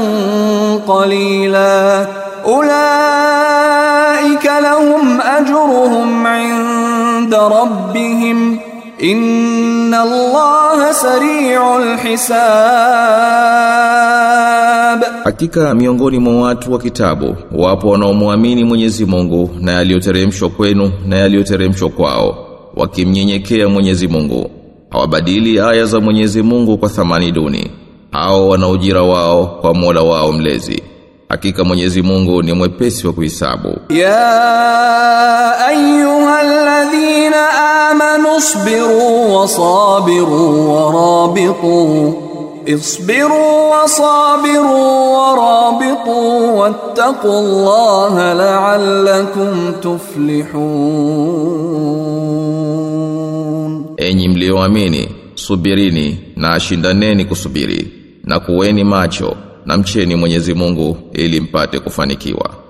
S2: قليلاً ulaika lahum ajruhum inda rabbihim inna allaha sari'ul hisab
S1: hakika miongoni mwa watu wa kitabu wapo wanaomwamini Mwenyezi Mungu na yaliyoteremshwa kwenu na yaliyoteremshwa kwao wakimnyenyekea Mwenyezi Mungu hawabadili aya za Mwenyezi Mungu kwa thamani duni hao wana ujira wao kwa Mola wao mlezi Hakika Mwenyezi Mungu ni mwepesi wa kuhesabu.
S2: Ya ayyuhalladhina amanu sabiru wasabiru warabitu isbiru wasabiru warabitu wattaqullaha la'allakum tuflihun,
S1: enyi mlioamini subirini na ashindaneni kusubiri na kuweni macho na mcheni Mwenyezi Mungu ili mpate kufanikiwa